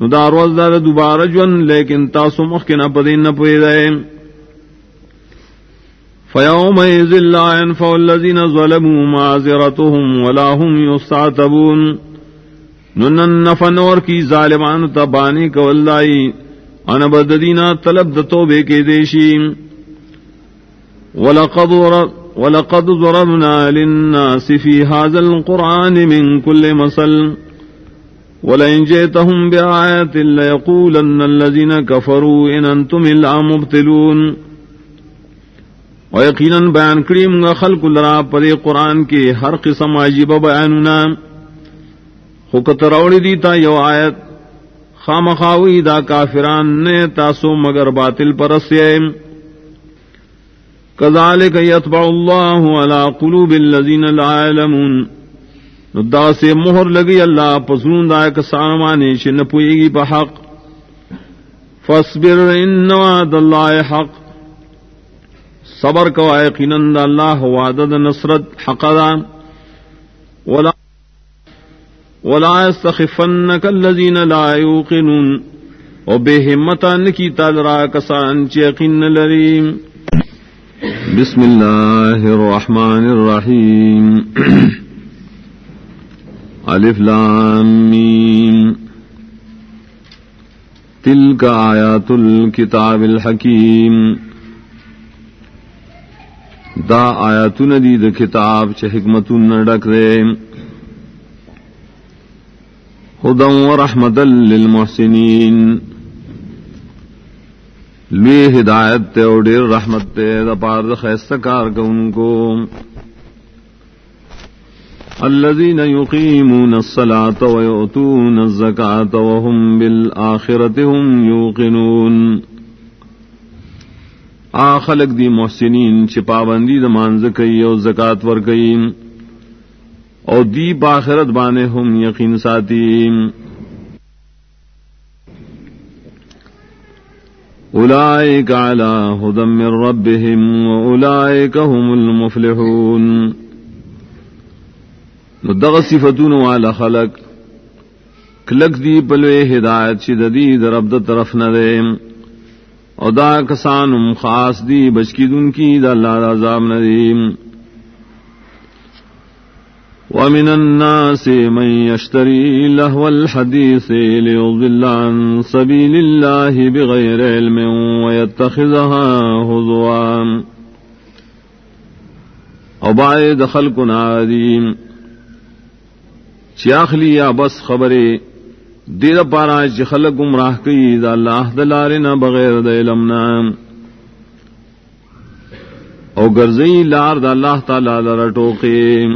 نو دا روز دا دوبارہ جون، لیکن تاسو مخکنا پدین نپوئی دائیں فيومئذ لا ينفع الذين ظلموا معذرتهم ولا هم يستعتبون ننن نفنور کی ظالمان تبانی کو اللہ ان بددینا طلب دتو بے کے دیشی ولقد ولقد ضربنا للناس في هذا القرآن من كل مثل. ولئن جئتهم بآية ليقولن الذين كفروا إن أنتم إلا مبتلون اور یقیناً بیان کریم گا خلق لرا پدے قرآن کے ہر قسم عجیب بیاننا حکت روڑی دیتا یو آیت خام خاوی دا کافران نے تاسو مگر باطل پرسے کذالک یتبع اللہ علی قلوب اللذین لا علمون دا سے مہر لگی اللہ پسرون دا ایک سامانے چھ نپوئی گی پا حق. فاصبر ان وعد اللہ حق. صبر کو یقیناً اللہ وعدد نصرت حقدا ولا ولا يستخفنك الذين لا يوقنون او بے ہمتان کی تادرا کسان چیقین لریم. بسم اللہ الرحمن الرحیم [clears throat] الف لام میم تلك آیات الكتاب الحکیم دا آیاتون دی دا کتاب چھ حکمتون ڈک دے. خدم و رحمت للمحسنین لوی ہدایت تے او دیر رحمت تے دا پار دا خیستکار کن کو الذين يقيمون الصلاة ويؤتون الزكاة وهم بالآخرة هم يوقنون آ خلق دی محسنین چھ پابندی د مانز کئی او زکات ور کئی۔ او دی باخرت بانے ہم یقین ساتی أولئك على هدى من ربهم وأولئك هم المفلحون. ندغ صفتون وعلى خلق، کلک دی پلوے ہدایت چی ددی درب د طرف نہ ندیم ادا کسان خاص دی بچکی دن کی دا اللہ عذاب ندیم ومن الناس من يشتري لهو الحديث ليضل عن سبيل الله بغير علم ويتخذها هزوا. او بعد خلق عادیم چیاخلی یا بس خبریں دیر پارا چخل گمراہ کی دا اللہ دلار نہ بغیر د علم نام او گرزئی لار دا اللہ تعالی لر ٹوکے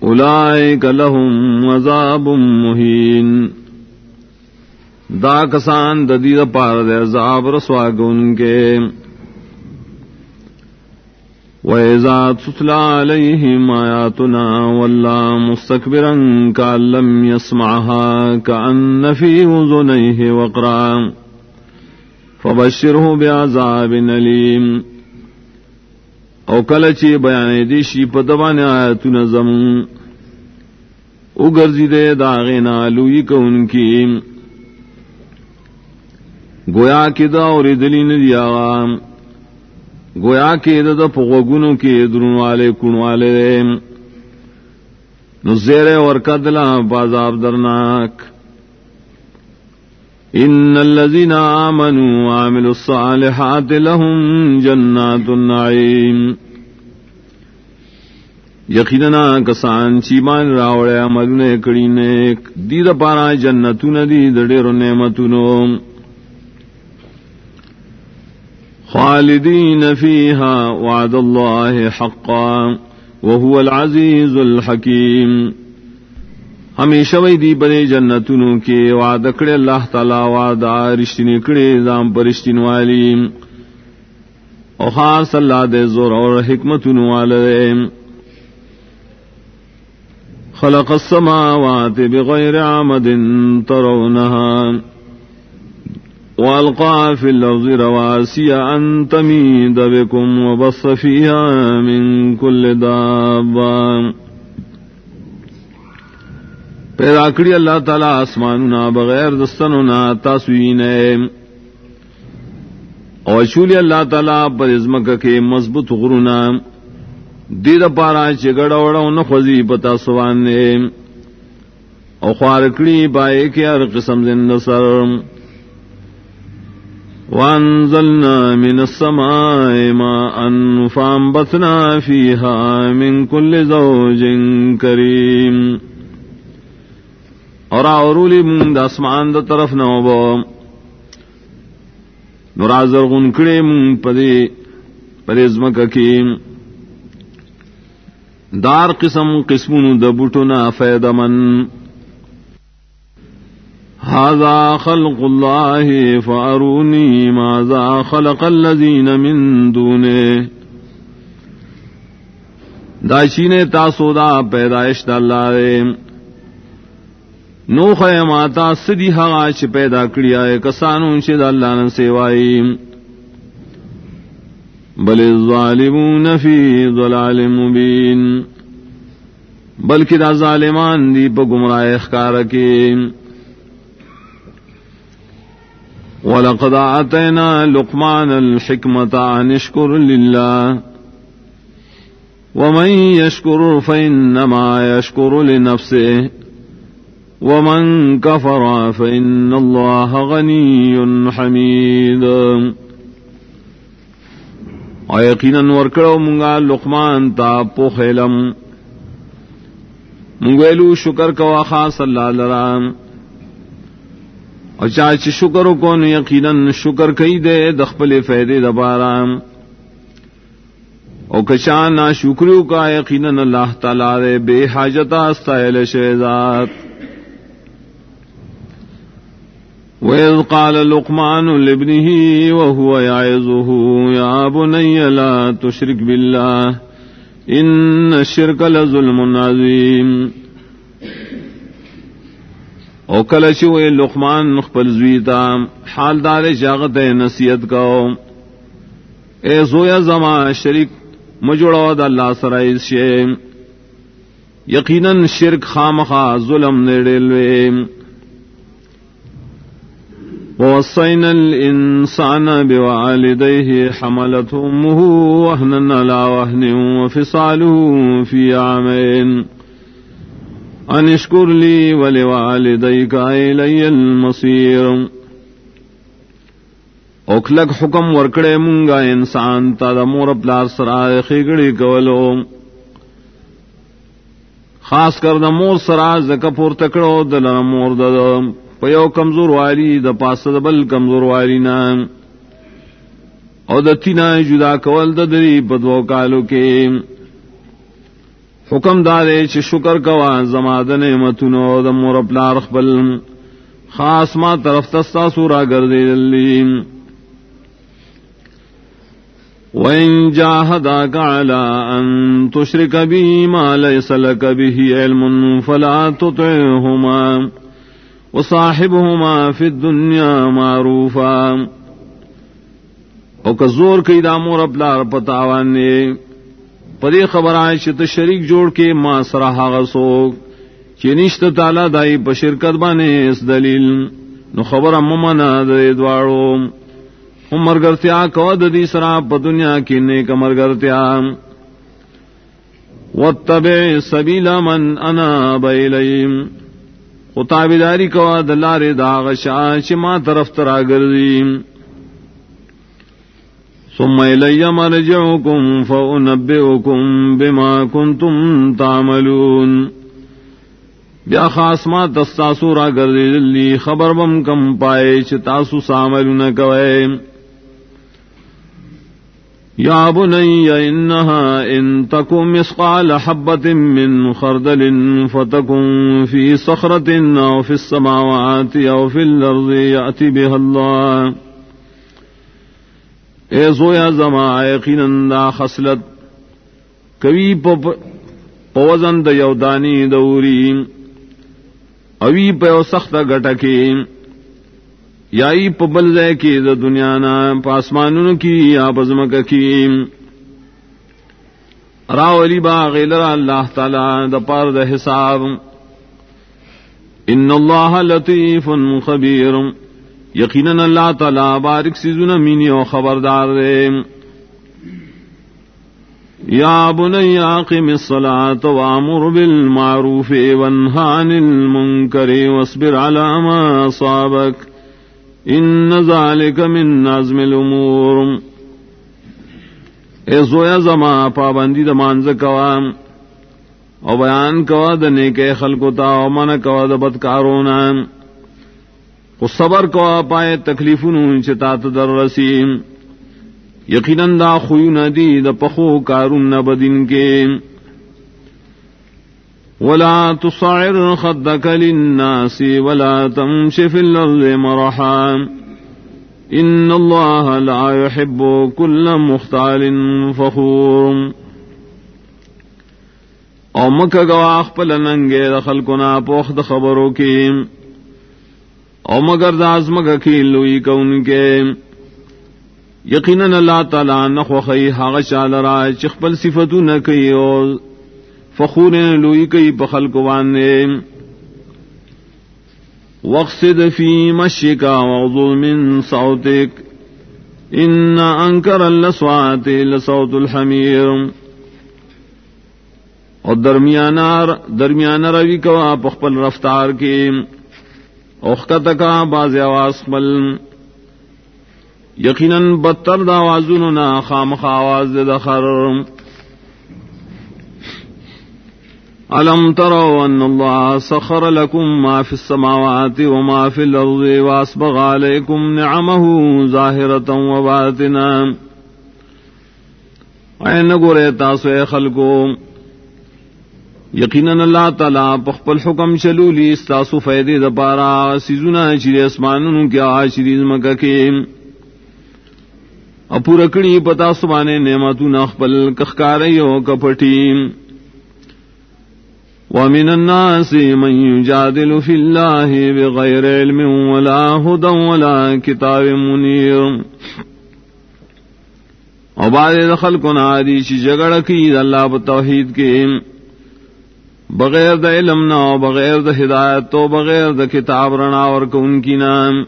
اولائک لهم عذاب مہین۔ دا کسان ددی دا پار دے عذاب رسوا گن کے وَإِذَا تُتْلَى عَلَيْهِمْ آيَاتُنَا وَلَّى مُسْتَكْبِرًا كَأَن لَّمْ يَسْمَعْهَا كَأَنَّ فِي أُذُنَيْهِ وَقْرًا۔ فَبَشِّرْهُ بِعَذَابٍ أَلِيمٍ۔ او کله چې بیان دي شي په دبانې آیاتونه زم او ګرځي دې داغه نه لوی کونکي گویا کې دا اورېدلې نه دی هغه. گویا کے دد پغنوں کے درون والے کن والے نزیر اور کدلا بازاب درناک. ان الذين امنوا وعملوا الصالحات لهم جنات النعيم. یقینا کسان چی مان راوڑے عمل نے کڑی نے دید پارا جنتوں ندی دڑے نعمتونو خالدين فيها وعد الله حقا وهو العزيز الحكيم ہمیشہ وی دی بنے جنتونو کے وعد کڑے اللہ تعالی، وعدہ رشتنی کڑے زام پر رشتن والی۔ او خاص اللہ دے زور اور حکمتونو والے خلق السماوات بغير عمد ترونها وألقى في الأرض رواسي أن تميد بكم وبص فيها من كل دابا پیدا کری اللہ تعالی آسماننا بغیر دستننا تاسوین اور شولی اللہ تعالی پر ازمک کے مضبوط غرونا۔ دید پارا چگڑا وڑا نخوزی پتا سوان نے او خوارکڑی پائے کے ہر قسم زند سر۔ وانزلنا من السماء ماء فانبتنا فيها من كل زوج كريم اور اورولی من دا اسمان دا طرف نو بو نرازر غنکڑے من پدی پریزمک کیم دار قسم قسم دبٹنا فید من۔ هذا خلق الله فأروني ماذا خلق الذين من دونه داشین تاسو دا پیدائش دا اللہ دے نو خیماتا سدی حغا چھ پیدا کڑیا ہے کسانوں چھ دا اللہ نے سیوائی. بل الظالمون فی ضلال مبین. بلکہ دا ظالمان دی پا گمراہ اخکار کی. وَلَقَدْ آتَيْنَا لُقْمَانَ الْحِكْمَةَ عَنِ اشْكُرْ لِلَّهِ. وَمَنْ يَشْكُرُ فَإِنَّمَا يَشْكُرُ لِنَفْسِهِ. وَمَنْ كَفَرَ فَإِنَّ اللَّهَ غَنِيٌّ حَمِيدٌ. اور یقیناً ورکڑو منگا لقمان تا پوخ علم. منگویلو شکر کوا خاص اللہ لرام اور چاچ شکر کو یقیناً شکر کئی دے دخپل فیدے دبارام او کچان نا شکریو کا یقیناً اللہ تعالی دے بے حاجتا استائل شہزاد وَإِذْ قَالَ لُقْمَانُ لِابْنِهِ وَهُوَ يَعِظُهُ، يَا بُنَيَّ لَا تُشْرِكْ بِاللَّهِ، إِنَّ الشِّرْكَ لَظُلْمٌ عَظِيمٌ۔ او کلچ ہوئے لقمان خپل زوی زویتا حال دار جاغت نصیحت کو اے زویا زما شریک مجڑو د اللہ سرائز شے یقیناً شرک خامخا ظلم نیڑے ووصينا الإنسان بوالديه حملته أمه وهنا على وهن وفصاله في عامين. أن اشكر لي ولوالديك إلي المصير. اوکلک حکم ورکڑے منگا انسان تا دا مور پلار سرا خیگڑی کولو. خاص کر دا مور سرا زکپور تکڑو دلنا مور دا, دا پیو کمزور والی، د پاس د بل کمزور والی نا او د تینا جدا کول د دری بدو کالو کې. حکم دارے چې شکر کوا زما د نعمتونو د مور پلار خپل. خاص ما طرف تستا سورا ګرځېدلې وَإِن جَاهَدَاكَ عَلَىٰ أَن تُشْرِكَ بِي مَا لَيْسَ لَكَ بِهِ عِلْمٌ فَلَا تُطِعْهُمَا. وصاحبهما في الدنيا معروفا. او که زور کئی دا مور اپلار پتاوان نے پدی خبر آئے چت شریک جوڑ کے ما سرا غسوک چی نشت تالا دائی پا شرکت بانے اس دلیل. نو خبر اممنا دے دوارو ہم مرگرتیا کود دی سرا پا دنیا کی نیک مرگرتیا واتبع سبیل من انا بیلیم او تابیداری کوا دلار داغ شاہ چی ما طرف ترا گردیم ثم الی مرجعکم فانبئکم بما کنتم تعملون. بیا خاص ما تستاسو را گردی دلی خبر بم کم پائے چی تاسو ساملون کوئے يا بني، إنها إن تكن مثقال حبة من خردل فتكن في صخرة أو في السماوات أو في الأرض يأتي بها الله. اے زویا زما یقینا دا خصلت کوي په پوزن د یودانی دوری اوی په سخت غټکی یائی پبل زے کی د دنیا نا پاسمانونو کی، یا بزمک کی۔ راولی با غیلر اللہ تعالی د پار د حساب۔ ان اللہ لطیف خبیر۔ یقینا اللہ تعالی بارک سیزن مینی و خبردار دے۔ یا بنی اقم الصلاة وامر بالمعروف وانهى المنکر واصبر على ما اصابك ان ذلك من عزم الامور. اے زویا زما پابندی د مانز کوام او بیان کوا د نیکه خلقو تا او من کوا د بدکارونا او صبر کوا پائے تکلیفونو چې تا در رسیم. یقینا دا خو ندی د پخو کارون بدین کې. ولا تصعر خدك للناس ولا تمشي في الارض مرحا. ان اللہ لا يحب كل مختال فخور. او مکہ گواخ پل ننگے دخل کنا پوخ د خبروں کی. او مگر داز مگا کی لوئی کون کے. یقینا اللہ تعالی نخو خی حاغ چال را چخپل صفتو نکی او فخور لوئی کئی پخل کوانے واقصد في مشيك وغضو من صوتك إن أنكر الأصوات لصوت الحمير اور درمیانہ درمیانہ روی کوا پخپل رفتار کے. اوخت کا باز آواز پل. یقیناً بدتر داوازن نا خام خواز دخر. ألم تروا أن الله سخر لكم ما في السماوات وما في الأرض وأسبغ عليكم نعمه ظاهرة وباطنا این گورے تاسو اے خلقو یقینا اللہ تعالی پخپل حکم چلولی استاسو فیدے دپارا سیزونا چیز اسمانونو کیا چیز مکہ کے اپورکڑی پتا سبانے نعمتو نخپل کخکاریو کپٹیم۔ ومن الناس من يجادل في الله بغير علم ولا هدى ولا كتاب منير. اور بعد دخل کو نادی چی جگڑ کی اللہ توحید کے بغیر د علم نہ بغیر د ہدایت تو بغیر د کتاب رنا اور کو ان کی نام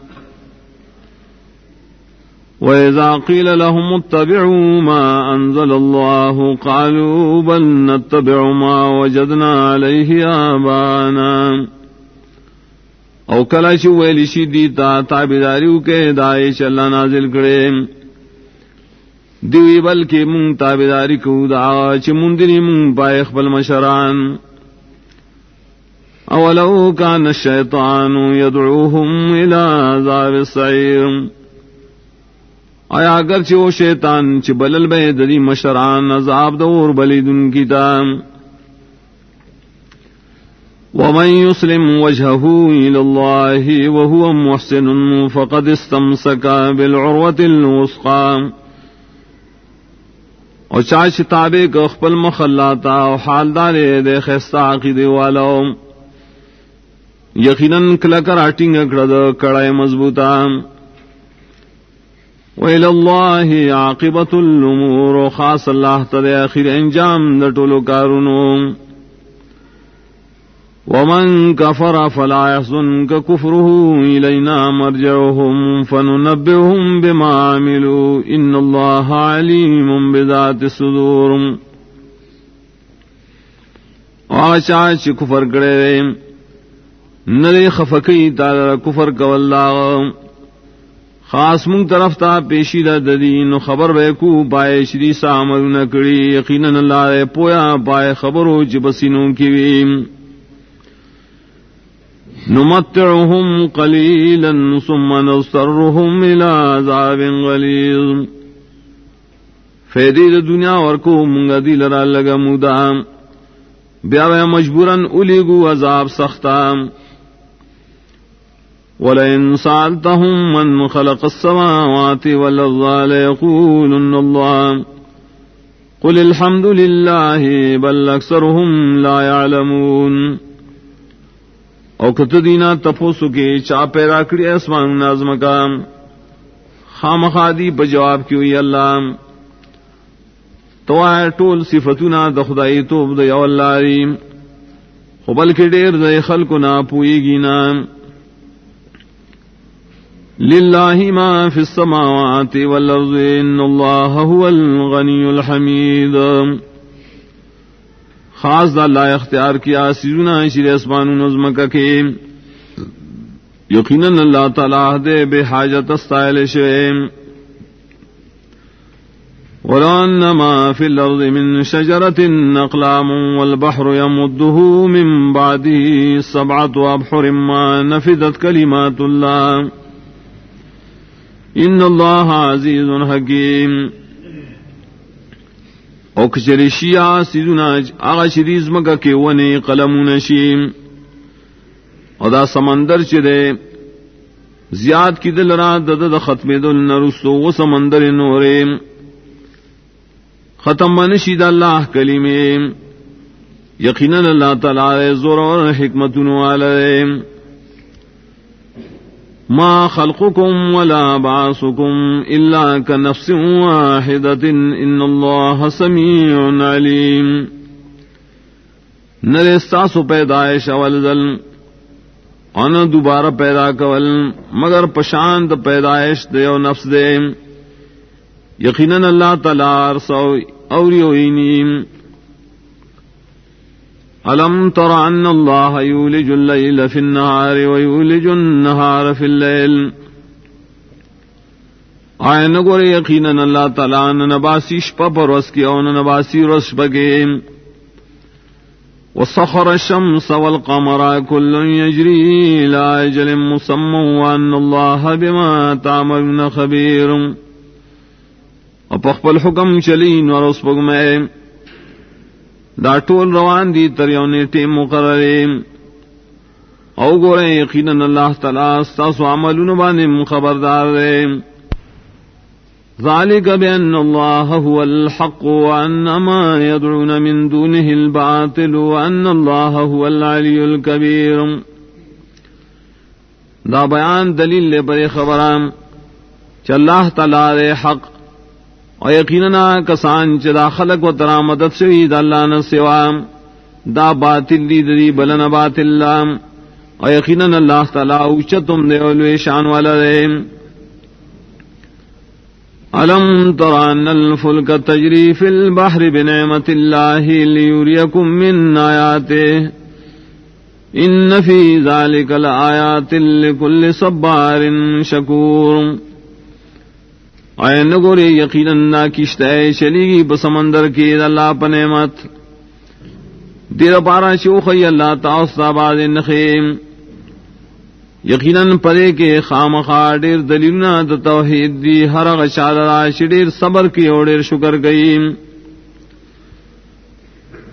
وإذا قيل لهم اتبعوا ما أنزل الله قالوا بل نتبع ما وجدنا عليه آبانا او کلا چی ویلی شی دیتا تابداریو کے دائی چلا نازل کرے۔ دیوی بلکہ مون تابداری کو دا چی مندنی مون پائے اخبل مشران۔ اولو کان الشیطان یدعوهم الى عذاب السعیر۔ آیا اگر چی وہ شیطان چی بلل بے ددی مشران عذاب دور بلی دن کی تام ومن يسلم وجهه إلى الله وهو محسن فقد استمسك بالعروة الوسقى اور چاچ تابے کو خپل مخلاتا او حال دارے دے خیستا عقیدے والا. یقیناً کلکر آٹنگ کڑد کڑائے مضبوطا. ویل اللہ عاقبت الامور خاص اللہ تعالی اخر انجام د ټولو کارونو۔ ومن كفر فلا يحزنك كفره، إلينا مرجعهم فننبئهم بما عملوا۔ إن الله عليم بذات الصدور۔ آشا چ کفر کرے نرے خفقی تعالی کفر کو اللہ خاص منگ طرف تا پیشی دا ددین خبر بے کو پائے شری سامر نکڑی یقینا اللہ پویا پائے خبرو جبسینوں کی ویم نمتعهم قلیلا ثم نصرهم الى عذاب غلیظ. فیدی دا دنیا ورکو منگا دی لرا لگا مدام بیا مجبورا الیگو عذاب سختام ولئن سألتهم من خلق السماوات والأرض ليقولن الله. قل الحمد لله، بل اكثرهم لا يعلمون. او کت دینا تپوسو کے چا پیدا کری اسمان نازم کا. خام خادی بجواب کی ہوئی اللہ. تو آئے ٹول صفتنا دخدائی توب دیو اللہ ریم. خبل کے دیر دے خلق نا پوئی گینا لله ما في السماوات والأرض إن الله هو الغني الحميد خاص دا اللہ اختیار کیا سیزنا شیر اسمان نظم کا کے یقیناً اللہ تعالیٰ دے بے حاجت استائل شویم ولأن ما في الأرض من شجرة أقلام والبحر يمده من بعده سبعة أبحر ما نفذت كلمات الله۔ ان اللہ عزیز حکیم اوک شرشیا سیدنا آغا شریز مگا کے ونے قلم نشیم ادا سمندر چرے زیاد کی دل را دد د ختم دل نرسو و سمندر نورے ختم بنشید اللہ کلمے یقینا اللہ تعالی زور اور حکمت والے ما خلقكم ولا بعثكم إلا كنفس واحدة إن الله سميع عليم. نرے ساسو پیدائش اول دل ان دوبارہ پیدا کول، مگر پشانت پیدائش دے او نفس دے۔ یقیناً اللہ تعالی سو اوریو ألم تر أن الله يولج الليل في النهار ويولج النهار في الليل؟ آئے نگور یقینا اللہ تعالیٰ نباسی شپا پر وس کی اور نباسی رس بگے۔ وسخر الشمس والقمر كل يجري إلى أجل مسمى وأن الله بما تعملون خبير۔ وپخ الحكم چلین ورس بگمائے دا ټول روان دي تر یو نیټه مقرره او ګوره یقینا الله تعالی تاسو عملونه باندې خبردار دی. ذلك بأن الله هو الحق وأن ما يدعون من دونه الباطل وأن الله هو العلي الكبير. دا بیان دلیل لے بڑے خبرام چ اللہ تعالی حق او یقینا کسان چې دا خلق و ترا مدد شوی د الله نه سوا. دا باطل دی دی بلن باطل لام او یقینا الله تعالی او چتم دی او شان والا دی الم تر ان الفلك تجري في البحر بنعمه الله ليريكم من اياته ان في ذلك لآيات لكل صبار شكور آئے نگورے یقیناً کشت چلی گی بسمندر کی اللہ پنعمت دیر پارا شوخ اللہ تاستا باز نخیم۔ یقیناً پرے کے خام خاڈر دلیلنا د توحید دی ہر غشادرا شڈیر صبر کی اوڑیر شکر گئی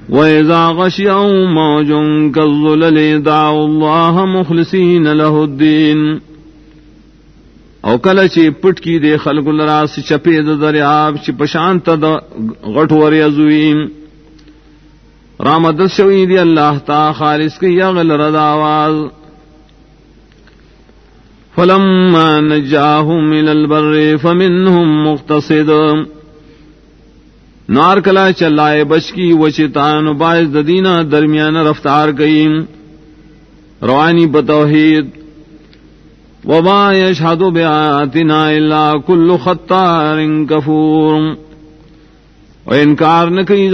وَإِذَا غَشِيَهُمْ مَوْجٌ كَالظُّلَلِ دَعَوُا اللَّهَ مُخْلِصِينَ لَهُ الدِّينَ۔ او کله چې پټ کی د خلکو لرا س چپې د دریاب چې پشان ته د غټ ورې ازویم رامد شوی دی الله تا خالص کی یغل رد آواز. فلما نجاهم الى البر فمنهم مقتصد نار کلا چلائے بچکی وچتان باعث ددینہ درمیان رفتار گئی روانی بتوحید وما يشهد بآياتنا إلا كل خطار كفور. و انکار نہ کئی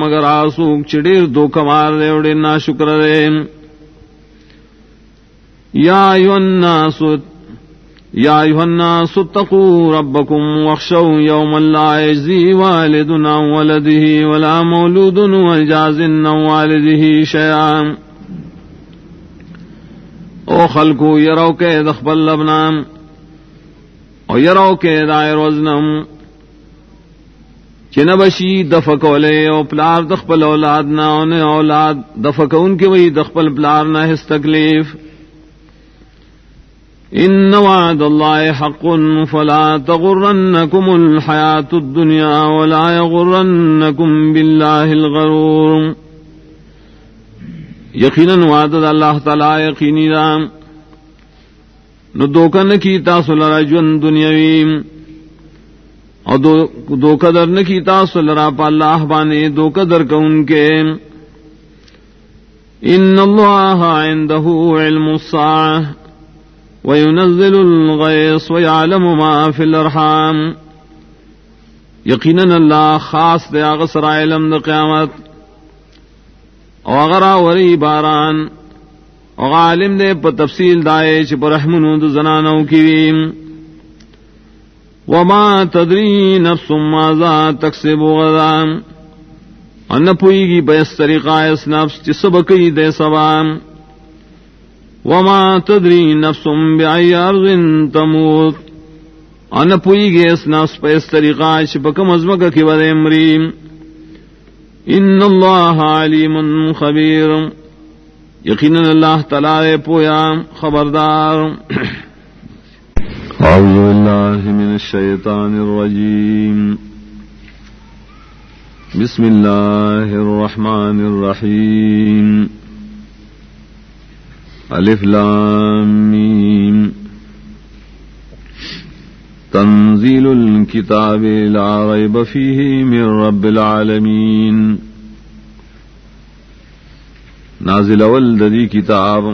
مگر آسوک چڑیر دو کمار دے اڑے نا شکر دے. یا ایوہ الناس یا ایوہ الناس اتقوا ربکم واخشوا یوم لا یجزی والدنا ولده ولا مولود وجازن والده شیئا. او خلقو یرو کے دخبل لبنام او یرو کے دائر وزنم چنبشی دفکولے او پلار دخبل اولاد نا اونے اولاد دفکون کی وہی دخبل پلار نہ ہس تکلیف۔ إن وعد الله حق فلا تغرنكم الحياة الدنيا ولا يغرنكم بالله الغرور۔ یقیناً وعد اللہ تعالی یقینی رام نو دوکن کی تاسو لرا جون دنیاوی. اور دو قدر نہ کی تاسو لرا پا اللہ بانے دو قدر کا کے. ان اللہ عنده علم الساعه وينزل الغيث ويعلم ما في الارحام. یقینا اللہ خاص دے اغسر علم دے قیامت. او اغرا وری باران. او عالم دے پ تفصیل دائے چ پر دو زنانو کی وما تدری نفس ماذا تکسب غدا. ان پوئی گی بیس طریقہ اس نفس چ سبکی دے سبام وما تدری نفس بأي أرض تموت. ان پوئی گے اس نفس پہ اس طریقہ شبکم ازمک کی ود امریم ان اللہ علیم خبیر یقینا اللہ تعالی پویا خبردار. اعوذ باللہ من الشیطان الرجیم بسم اللہ الرحمن الرحیم الف لام میم تنزیل الكتاب لا ریب فیہ من رب العالمین نازل اول ددی کتاب،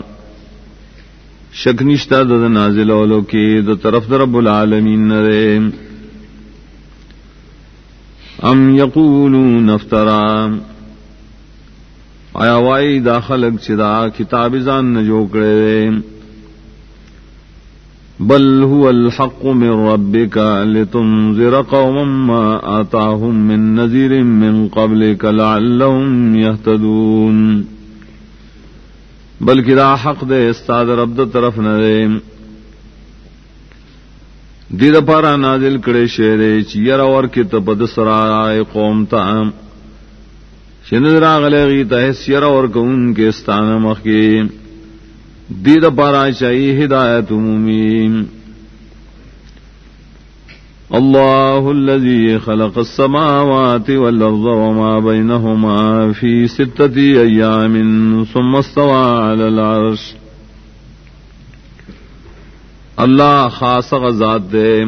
شک نشتا دد نازل اولو کے د طرف در رب العالمین نرے ام یقولون افترام آیا وائی داخل چدا کتاب زان نہ جو کرے بل هو الحق من ربك لتنذر قوما ما آتاهم من نذير من قبلك لعلهم يهتدون. بلکہ دا حق دے، استاد رب دا طرف نہ دے۔ دید پارا نازل کڑے شیرے چیر اور کی تپد سرائے قوم تا۔ تام چندرا گلے تحسیر اور کون کے استان مخی۔ دید پارا چاہی ہدایت عمومی الله الذي خلق السماوات والأرض وما بينهما في ستة أيام ثم استوى على العرش۔ اللہ خاص غزات دے۔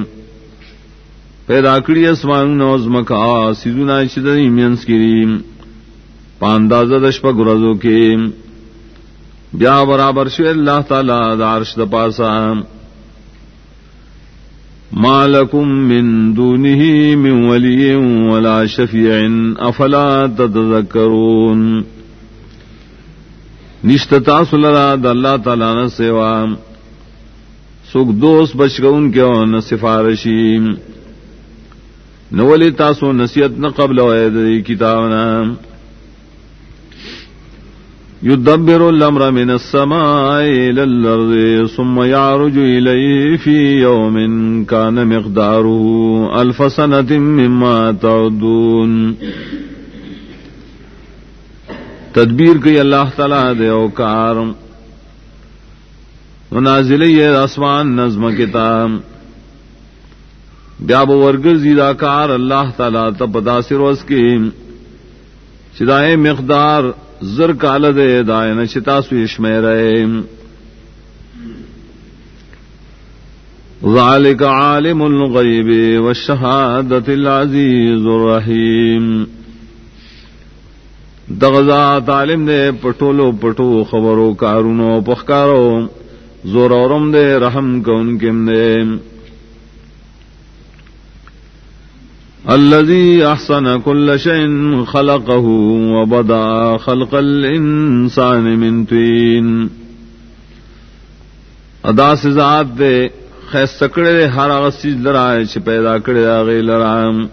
پیدا کری اسمان نوز مکا سیدنا شدنی مینس کریم پانداز دشپ گرزو کے بیا برابر شو اللہ تعالی دارش د پاسا. مالکم من دونه من ولی ولا شفیع افلا تتذکرون نشتتا سلرا د اللہ تعالی نہ سیوا. سکھ دوست بچ گون کے نہ سفارشی. نولی تاسو نصیحت نہ قبل کتاب نام يدبر الأمر من السماء إلى الأرض ثم يعرج إليه في يوم كان مقداره ألف سنة مما تعدون. تدبیر کی اللہ تعالی دے اوکار. نازل یہ آسمان نظم کتاب. بیا ورگر زیدہ کار اللہ تعالی تب داسر وس کی. چدائے مقدار زر کال دے دائن چتا سویش میں رہے ذالک عالم الغیب والشہادت العزیز الرحیم۔ دغزا تعلیم دے پٹولو پٹو خبرو کارونو پخکارو۔ زور اورم دے رحم کون کم دے۔ الذي أحسن كل شيء خلقه وبدأ خلق الإنسان من طين. ادا سے ذات دے خیر سکڑے ہر چیز لڑائے چ پیدا کرے آگے لڑام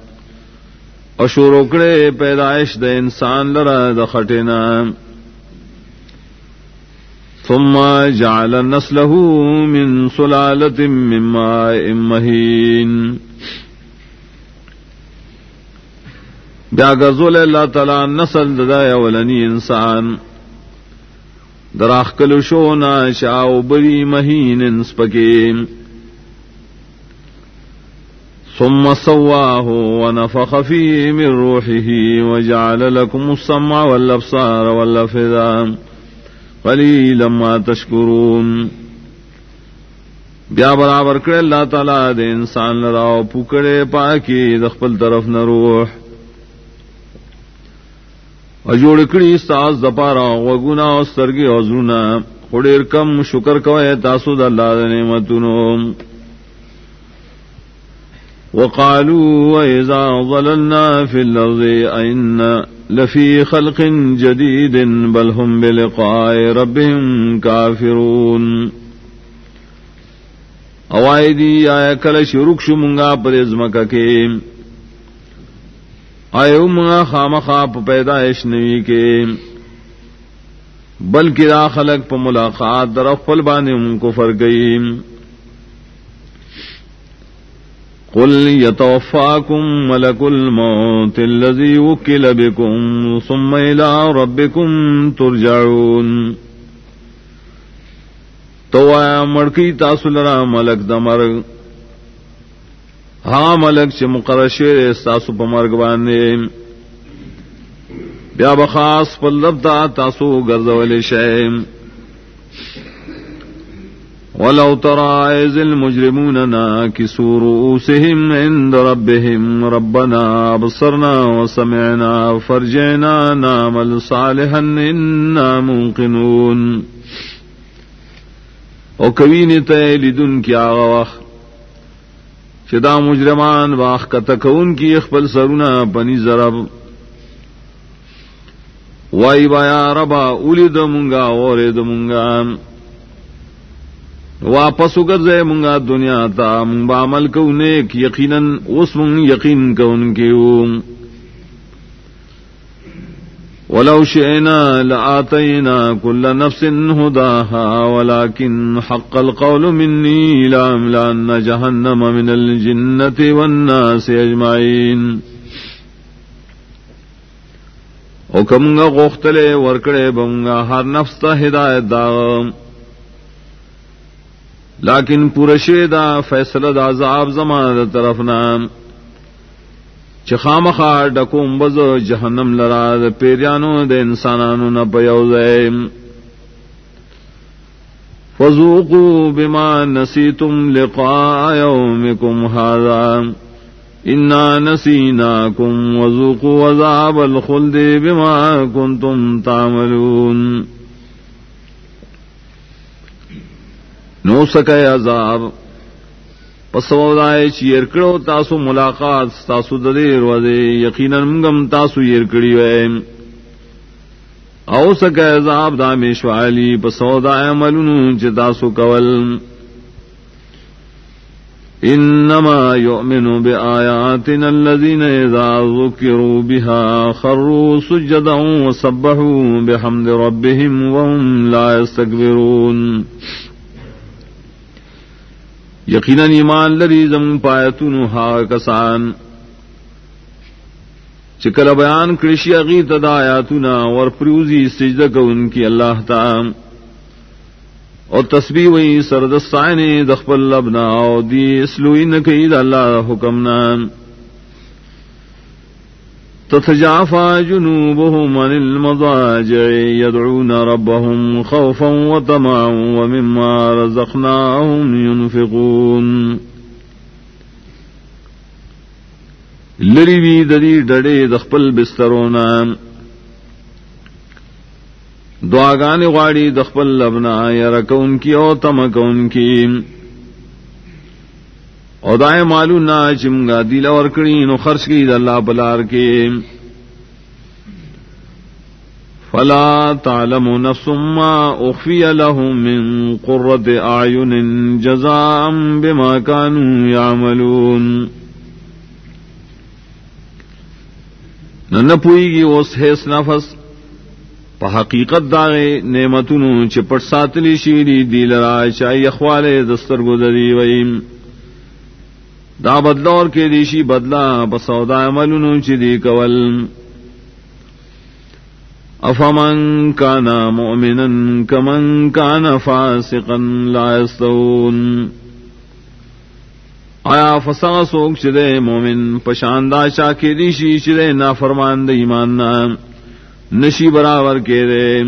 اشور اکڑے پیدائش دے انسان لڑا دخٹے نام. ثم جعل نسله من سلالة من ماء مهين. بیا گزول اللہ تعالی نسل ددا ولنی انسان. دراخ کلو شونا شاو بری مہین انسپکیم ثم سواه ونفخ فيه من روحه وجعل لكم السمع والابصار والافئده قليلا ما تشكرون. بیا برابر کرے اللہ تعالی دے انسان لراو پکڑے پاکی دخپل طرف نہ روح اجوڑ کڑی ساز دپارا وگنا سرگی اوزرونا خڑیر کم شکر کوئے تاسو د اللہ دے نعمتونو۔ وقالوا وإذا ظللنا في الأرض أئنا لفي خلق جديد بل هم بلقاء ربهم كافرون۔ اوائی دی آیا کل شروک شو پر ازمکا کے۔ آئے منگا خام خواب پیدائش نوی کے۔ بلکہ دا خلق پا ملاقات در افل بانے ان کو فرگئی قل يتوفاكم ملك الموت الذي وكل بكم ثم إلى ربكم ترجعون۔ تو آیا مڑکی تاسو لرا ملک د مرگ ہاں ملک چ مقرر شیر تاسو په مرگ بیا بخاص په لبدا تاسو گرد ګرځولې شئ ولو ترى إذ المجرمون ناكسوا رؤوسهم عند ربهم ربنا أبصرنا وسمعنا فرجعنا نعمل صالحا إنا موقنون او کوین تے کی آغا وقت۔ چدا مجرمان واخ کا تکون کی اخبل سرونا پنی ضرب وائی بایا ربا اولی دمگا اور دمگا واپس اگر منگا دنیا تا منگ بامل کو نیک، یقیناً اس منگ یقین کو ان کی ولو شئنا لآتينا كل نفس هداها، ولكن حق القول مني لأملأن جهنم من الجنة والناس أجمعين. وكمغا غختلے ورکڑے بمگا ہر نفس تا ہدایت داغم لیکن پورشے دا فیصلہ دا عذاب زمان دا طرف نام چخام خا ڈکوم بز جہنم لرا دا پیریانو دا انسانانو نا پیوزے فذوقوا بما نسيتم لقاء يومكم هذا إنا نسيناكم وذوقوا وذاب الخلد بما كنتم تعملون. نو سکے عذاب پسودائے چیر کرو تاسو ملاقات، تاسو ددے روزے، یقینا منگم تاسو یر کڑی وے۔ او سکے عذاب دامیش والی پسودائے ملنو چ تاسو کول۔ انما يؤمن بآياتنا الذين اذا ذكروا بها خروا سجدا وسبحوا بحمد ربهم وهم لا يستكبرون یقیناً ایمان لری زم پایتون ہا کسان چکل بیان کرشی اگی تدایاتنا اور پروزی سجدہ کو ان کی اللہ تعام اور تسبیح وہی سردستائن دخبل لبنا اور دی اسلوئی نقید اللہ حکم نام تتجافى جنوبهم عن المضاجع، يدعون ربهم خوفا وطمعا، ومما رزقناهم ينفقون. لری وی ددی ڈڑے دخپل بسترونا دعاگان غاڑی دخپل لبنا یا رکون کی او تمکون کی. ادائے مالو نا چمگا دل اور کڑی، نو خرچ کی اللہ بلار کے۔ فلا تعلم نفس ما اخفي لهم من قرة اعين جزاء بما كانوا يعملون نہ پوئی گی اس حیث نفس۔ پا حقیقت داغے نعمتنو چپٹ ساتلی شیری دیل رائے چاہی اخوالے دستر گزری وئیم۔ دا بدلا اور کے دیشی بدلا بسودا ملن چی دی کول. افمن كان مؤمنا كمن كان فاسقا لا يستوون آیا فسا سوک چدے مومن پشاندا شاکی ریشی چدے نا فرمان دے ایمان نشی برابر کے دے.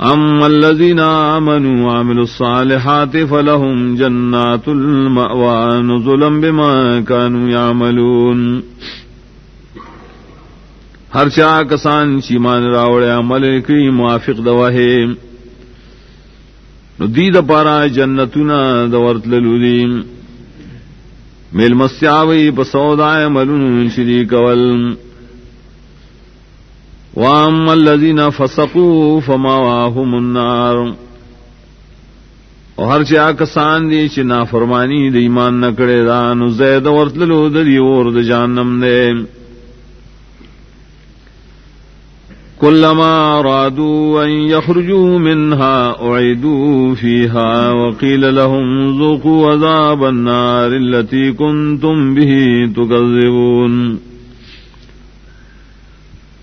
ام الذين امنوا وعملوا الصالحات فلهم جنات المأوى نزلا بما كانوا يعملون. ہر چا کسان چیمان راوڑ عمل کی موافق دوا ہے۔ دید پارا جنتنا دورت للودی میل مسیاوی بسودائے ملون شری کول وام الذین فسقوا فماواهم النار. او ہر چا کسان دی چې نافرمانی د ایمان نکړه دا، نو زید ورتللو د دی اور د جهنم دے كلما أرادوا أن يخرجوا منها أعيدوا فيها وقيل لهم ذوقوا عذاب النار التي كنتم به تكذبون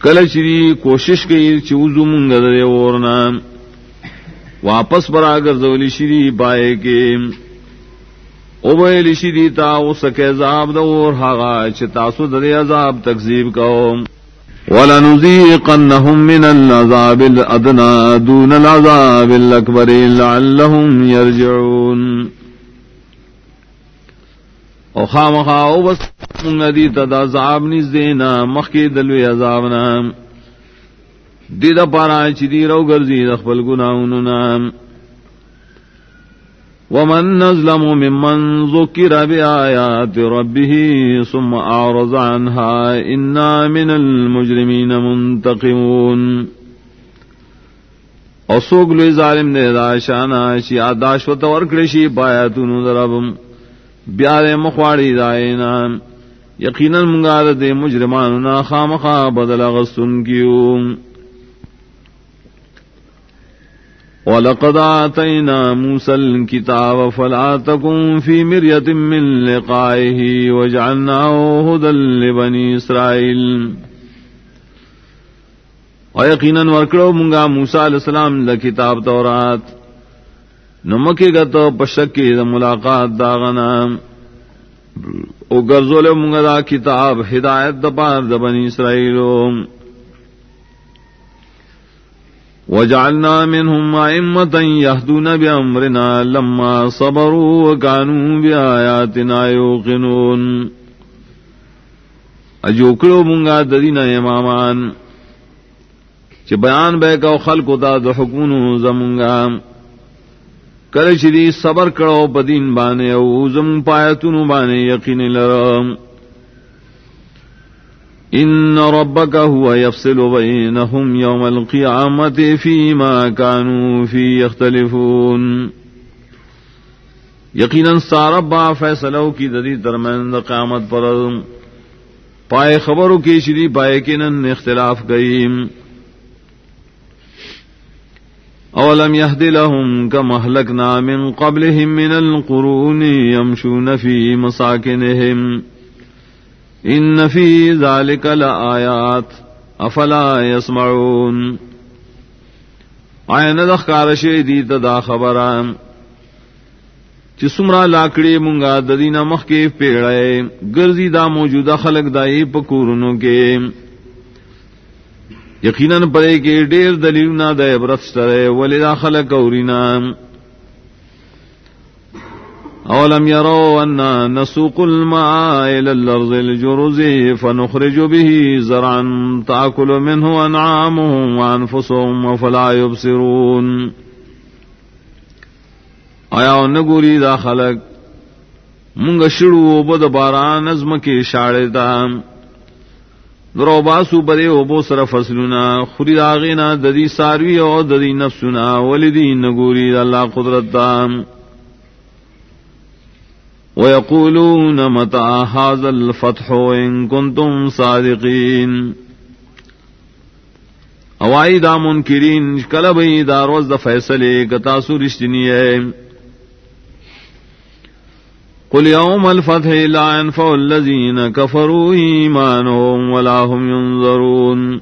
کل چری کوشش کی چوزو منگا دے ورنا واپس برا کر زولی شری پائے کے اوبیل شری تا سکے عذاب دور ہاگا چتاسو دے عذاب تکذیب کا وَلَنُذِيقَنَّهُم مِّنَ الْعَذَابِ الْأَدْنَى دُونَ الْعَذَابِ الْأَكْبَرِ لَعَلَّهُمْ يَرْجِعُونَ. او خامخا او بس ندی تدا عذاب نز دینا مخی دلوی عذابنا. دیدہ پارا چی دی رو گرزی دخبل گناہوننا ومن نظلم ممن ذكر بآيات ربه ثم أعرض عنها إنا من المجرمين منتقمون. او سوگ لوی ظالم نے دا شانا شی آداش و پایا تونو دربم. بیارے مخواڑی دائینا. یقینا منگا دے مجرماننا خامخا بدل غستن کیوں ولقد آتينا موسى الكتاب فلا تكن في مرية من لقائه وجعلناه هدى لبني إسرائيل. ويقينا ورکڑو منگا موسیٰ علیہ السلام لکتاب تورات نمکی گتو پشکی دا ملاقات داغنا. او گرزول منگا دا کتاب ہدایت دا پار دا بنی اسرائیلو وجعلنا منهم أئمة يهدون بأمرنا لما صبروا وكانوا بآياتنا يوقنون. اجوکڑو منگا ددینا امامان. چ بیان بے کو خلق دا د حکمونو زمونگا. کر چری صبر کرو بدین بانے او زم پایتونو بانے یقین لرم ان ربك هو يفصل بينهم يوم القيامة فيما كانوا فيه يختلفون یقیناً ساربا فیصلوں کی ددی درمین قیامت پر. پائے خبروں کی شری پائے کنن اختلاف گئی اولم يهد لهم كما اهلكنا من قبلهم من القرون يمشون في مساكنهم ان فی ذالک لآیات افلا یسمعون آئین دخ کارشی دیت دا خبران، چی سمرا لاکڑی منگا ددینا مخ کے پیڑے، گرزی دا موجودہ خلق دائی پکورنوں کے۔ یقیناً پڑے کے ڈیر دلیل نہ دے برتر ولی دا خلق اورینا. اولم يروا أن نسوق الماء إلى الأرض الجرز فنخرج به زرعا تأكل منه أنعامهم وأنفسهم وفلا يبصرون. آیا نگوری دا خلق؟ منگ شڑو بد بارا نظم کے شاڑے تا درو باسو بدے او سر فصلنا خری داغینا ددی ساروی او ددی نفسنا ولدی نگوری اللہ قدرت تام ويقولون متى هذا الفتح إن كنتم صادقين اوائی دا منکرین کل بئی دا روز دا فیصلے، کتاسو رشتنی ہے. قل يوم الفتح لا ينفع الذين كفروا إيمانهم ولا هم ينظرون.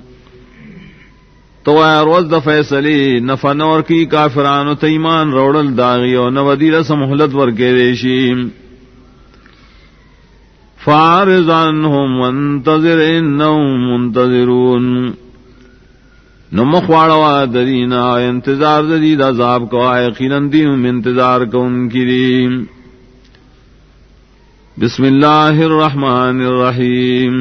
تو روز د فیصلی نفع نور کی کافران و تیمان روڑل داغی و نودی رسم محلت ور کے ریشیم فارزان ہم منتظر انہم منتظرون. نمخواڑوا درینا انتظار دید عذاب کو آئے، یقینا دیم انتظار کو ان کی ریم بسم اللہ الرحمن الرحیم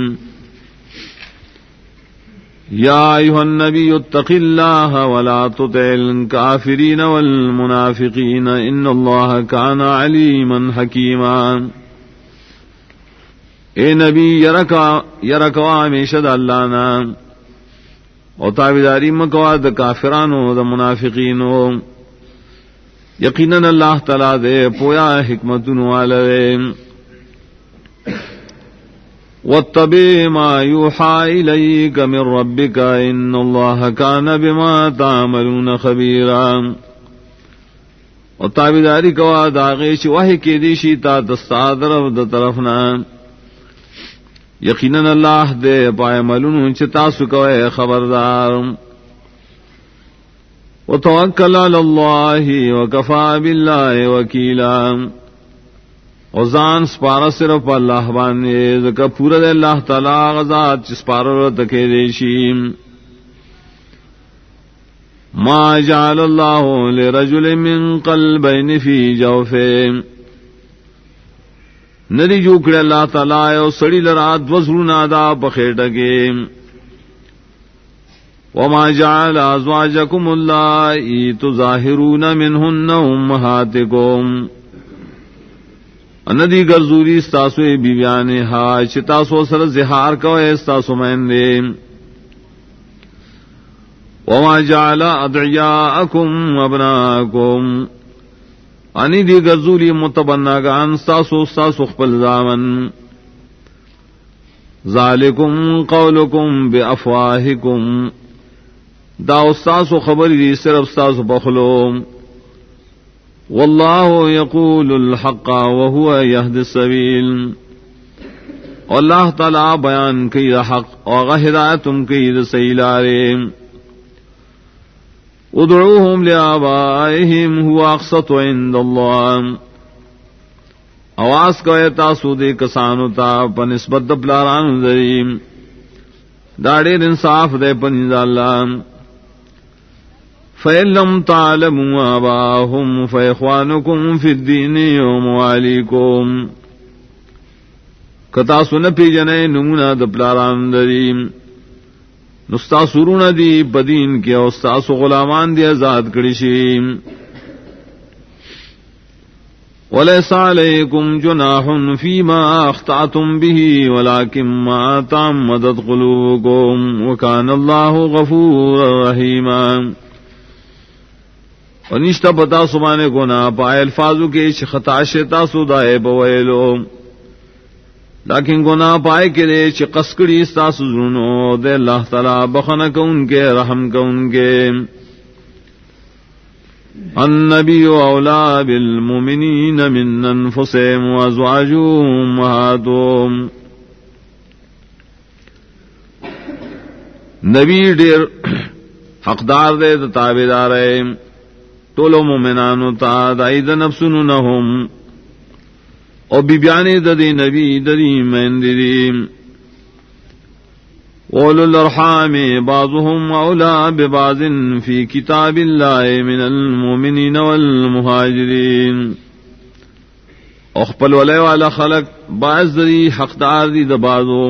يا أيها النبي اتق الله ولا تطع الكافرين والمنافقين إن الله كان عليما حكيما اے نبی، یرکا یرکوا ہمیشہ دا اللہ نا او تابداری مکوا دا کافرانو، دا منافقینو۔ یقینا اللہ تعالی دے پویا حکمتن والے واتبع ما يوحى إليك من ربك إن الله كان بما تعملون خبيرا. وتابداری کوا داغیش وحی کی دیشی تا دستادر دا طرفنا. یقینا اللہ دے پائے ملون چتا سکوے خبردار. وتوکل علی اللہ وکفا باللہ وکیلا. اوزان سپارا صرف اللہ بانے زکا پورا دے اللہ تعالی غزات چسپارا تکے دیشیم ما جعل اللہ لرجل من قلبین فی جوفے ندی جو جوکڑے اللہ تعالی او سڑی لرات وزرنا دا پخیٹکے وما جعل ازواجکم اللہ تظاہرون منہن امہاتکم۔ اندی گرزوری ستاسو بیویان ہا چتاسو سر زہار کو استاسو مین دے وما جعل ادعیاءکم ابناکم۔ انی دی گرزوری متبناگان ستاسو ستاسو خپل زامن۔ ذالکم قولکم بے افواہکم دا استاسو خبری دی صرف ستاسو بخلوم واللہ یقول الحق وهو يهد السبيل اللہ تعالی بیان کی حق اور ہدایتم کی سیلارے ادعوهم لآبائهم هو اقسط عند الله آواز کو تاسو دے کسانو تا پنسبت پلاران ذریم داڑے انصاف دے پنز اللہ۔ فَإِن تَعْلَمُوا آبَاءَهُمْ فَإِخْوَانُكُمْ فِي الدِّينِ وَمَوَالِيكُمْ کتا سن پی جنے نمونہ دپلاران دریم نستا سرون دی بدین کے استاس غلامان دی آزاد کڑشیم وليس عليكم جناح فيما أخطأتم به ولكن ما تعمدت قلوبكم وكان الله غفورا رحيما۔ ونشتا پتا سمانے کو نہ پائے الفاظو کے خطا شتا سدائے بویلو۔ لیکن گنا پائے کے دے چکسکڑی استا سنو دے اللہ تعالی بخن کو ان کے، رحم کو ان کے۔ النبی اولا بالمؤمنین من انفسهم وازواجهم وهاتهم نبی ڈیر حقدار دے تابدار ہے۔ ٹولو مومنانو تا دائی دا نفسنو نہم او بیبیانی دا دی نبی دا دی من دی دی اولو الارحام بعضهم اولا ببعض فی کتاب اللہ من المومنین والمہاجرین اخپل ولی والا خلق بعض دی حقدار دی دا بعضو.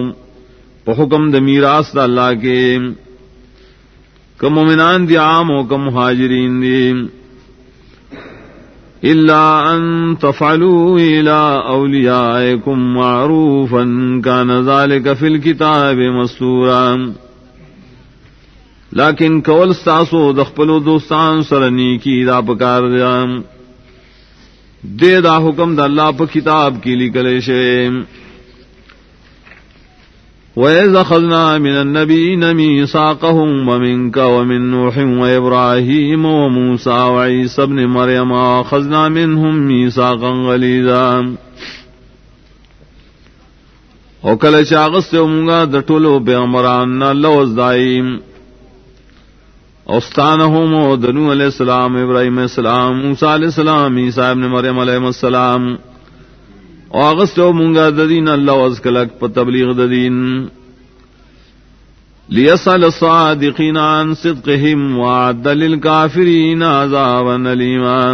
پا حکم دا میراس دا اللہ کے کم مومنان دی عام و کم مہاجرین دی إلا أن تفعلوا إلى أوليائكم معروفا كان ذلك في الكتاب مسطورا لیکن کول ستاسو دخپلو دوستان سرنی کی دا پکار دیا دے دا حکم دا اللہ پا کتاب کی لکلے شیم وَإِذْ أَخَذْنَا مِنَ النَّبِيِّينَ مِيثَاقَهُمْ وَمِنكَ وَمِن نُوحٍ وَإِبْرَاهِيمَ وَمُوسَى وَعِيسَى ابْنِ مَرْيَمَ أَخَذْنَا مِنْهُم مِيثَاقًا غَلِيظًا او کله چې هغه څه مونږه د ټولو پیغمبرانو لوز دایم اوستان ہومو دنو علیہ السلام ابراہیم علیہ السلام، موسیٰ علیہ السلام، عیسیٰ ابن مریم علیہ السلام اغسط و منگا ددین اللہ وزکلک پا تبلیغ ددین لیسال الصادقین عن صدقهم وعد للکافرین عذابا نلیما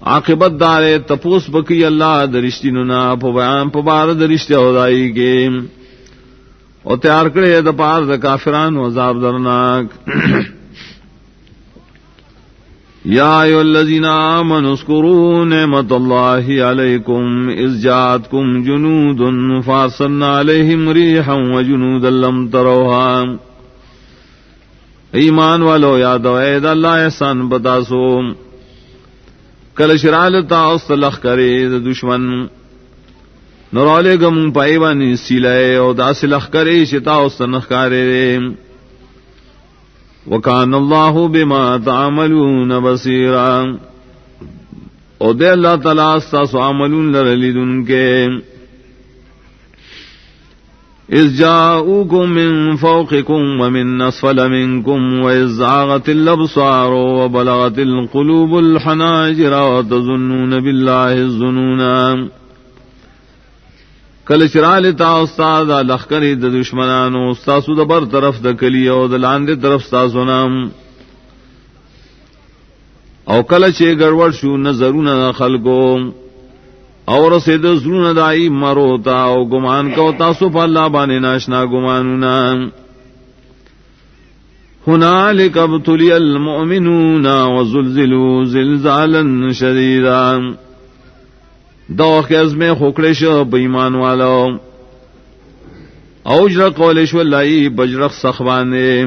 عاقبت دارے تپوس بکی اللہ درشتی ننا پا بیان پا بار درشتی ہودائی کے. اور تیار کرے د پار د کافران و عذاب درناک. [clears throat] یا ایو الذین آمنوا اذکروا نعمت اللہ علیکم اذ جاتکم جنود فارسلنا علیہم ریحا و جنود لم تروها ایمان والو یاد وید اللہ احسان بتاسو کل شرالتا استلخ کرے دشمن۔ نرالے گم پائی سیلے، او دا سلخ کرے شتا او سنخ کارے وکان اللہ بما تعملون بصیرا۔ او دے اللہ تعالیٰ استاسو عملون لرلیدن کے۔ اذ جاؤكم من فوقكم ومن اسفل منكم واذ زاغت الابصار وبلغت القلوب الحناجر وتظنون بالله الظنون کل چرال تا استاد لخکر د دشمنانو، استاسو د بر طرف د کلی او د لاندې طرف استاسو نام. او کله چې ګړوړ شو، نظرونه خلکو. او رسید زرونه دای مرو تا او ګمان کو تاسو په الله باندې ناشنا ګمانونه. هنالک ابتلی المؤمنون وزلزلوا زلزالا شديدا دو خز میں خوکڑے شو والا. اوجر قولش ولائی بجرخ سخوانے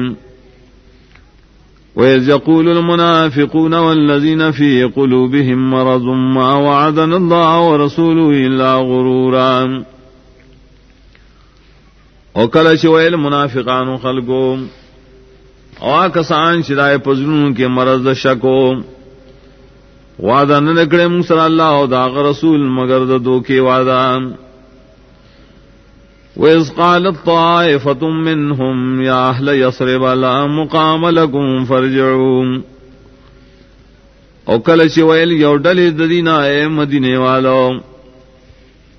وإذ يقول المنافقون والذين في قلوبهم مرض ما وعدنا الله ورسوله إلا غرورا. وكل شوئ المنافقان خلقهم وآكسان شدائي پزنون کے مرض شکو. وعدہ نہ نکڑے منگ صلی اللہ او داغ رسول مگر دا دو کے وعدہ۔ وَإِذْ قَالَتْ طَائِفَةٌ مِّنْهُمْ يَا أَهْلَ يَثْرِبَ لَا مُقَامَ لَكُمْ فَارْجِعُوا۔ او کل چې ویل یو ډلې د دینه اے مدینه والو،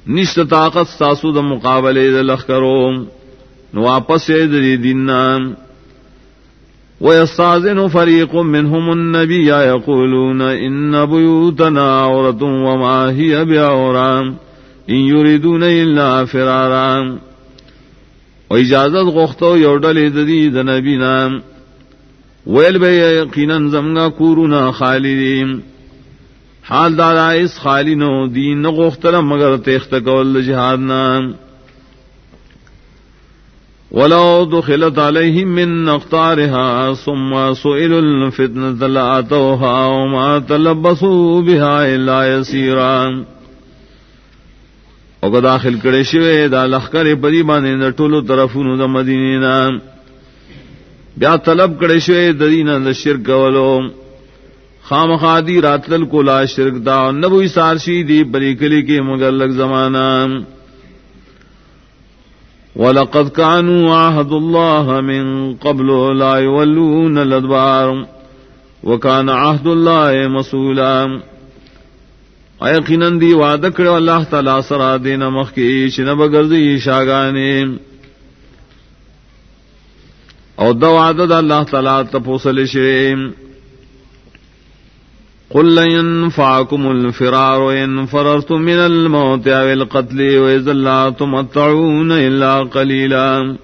نشت طاقت تاسو د مقابله د لخرو نو واپس دې دین نام۔ ويستاذن فريق منهم النبي يقولون إن بيوتنا عورة وما هي بعورة إن يريدون إلا فرارا. وإجازت غختو يودل ددي دنبينا ويل بي يقينا زمغا كورونا خالدين حال دارا اس خالینو دین غختل مگر تیخت کول جہاد نام. ولو دخلت عليهم من نقطارها ثم سئلوا الفتنة لآتوها وما تلبسوا بها إلا يسيرا او داخل کړي شوی دا لخر پری باندې د ټولو طرفونو د مدینې نام بیا طلب کړي شوی د دینه د شرک ولو خامخادی راتل کولا شرک دا نبوی سارشی دی بری کلی کې مگر لګ زمانہ ولقد كانوا عهد الله من قبل لا يولون الادبار وكان عهد الله مسؤولا. یقینا دی وعده کړو الله تعالی سره دینه مخ کې چې نه بغرضی شاګانې. او دا وعده د الله تعالی ته پوسل قل لن ينفعكم الفرار إن فررتم من الموت أو القتل وإذا لا تمتعون إلا قليلا.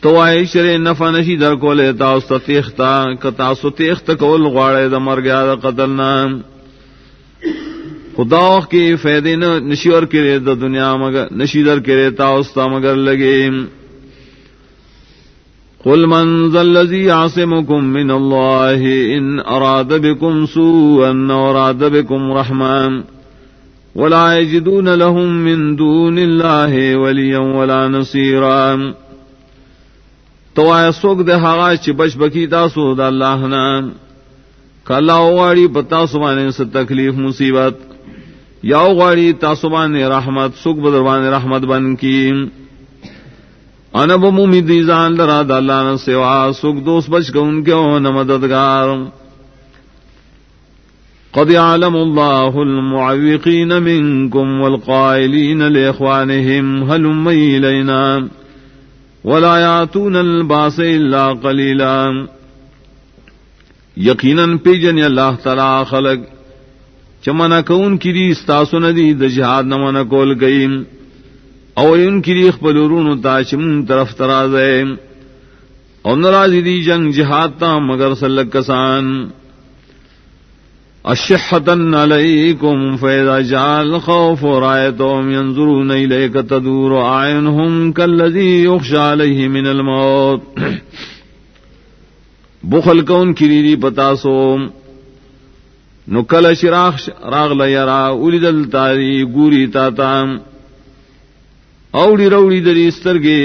تو آئی شر نفع نشی در کو لیتا اس تیختا کتا سو تیخت کول غواړی د مرګ یا د قتل نه خدا کی فائدې نه نشي ور کړي دنیا مگر نشي در کړي تا اوس تا مگر لګي قل من ذا الذي يعصمكم من الله إن أراد بكم سوءا أراد بكم رحمة ولا يجدون لهم من دون الله وليا ولا نصيرا تو آیا سوک دے حقا چی بچ بکی تاسو دا اللہ نا کلا غاڑی پتا سبانے سے تکلیف مصیبت یا غاڑی تاسو بانے رحمت سوک بدروان رحمت بن کی انب مومی دیزان لرا دالانا سوا سکھ دوست بچ کے ان کے نہ مددگار. قد يعلم الله المعوقين منكم والقائلين لإخوانهم هلم إلينا؟ ولا يعطون الباس إلا قليلا. یقیناً پی جن اللہ تعالی خلق چمنا کون کی دی استاسو ندی، د جہاد نمنا کول گئیم. او ان کی ریخ پلورون تا چم طرف ترازے او نرازی دی جنگ جہاد تا مگر سلک کسان۔ اشحتن علیکم فیضا جال خوف رائتهم ينظرون الیک تدور آئینهم کالذی یخشى علیہ من الموت۔ بخل کون کریری پتا سو۔ نکل شراخ راغ لیرا اولی دل تاری گوری تاتام تا۔ اوڑی روڑی دری سترگے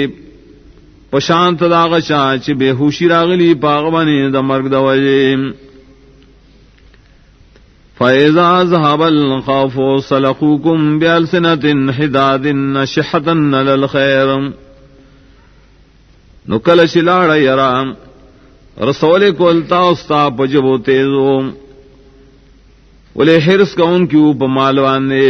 پشانت داغ چا چاچ بے ہوشی راغلی پاغبانی دا مرگ دا وجے فیضا ذهب الخوف سلقوكم بألسنة حداد نشحة للخير نکل شلاڑ یرام رسول کو التا استا پجبو تیزو ولے حرس کا ان کی اوپ مالوان نے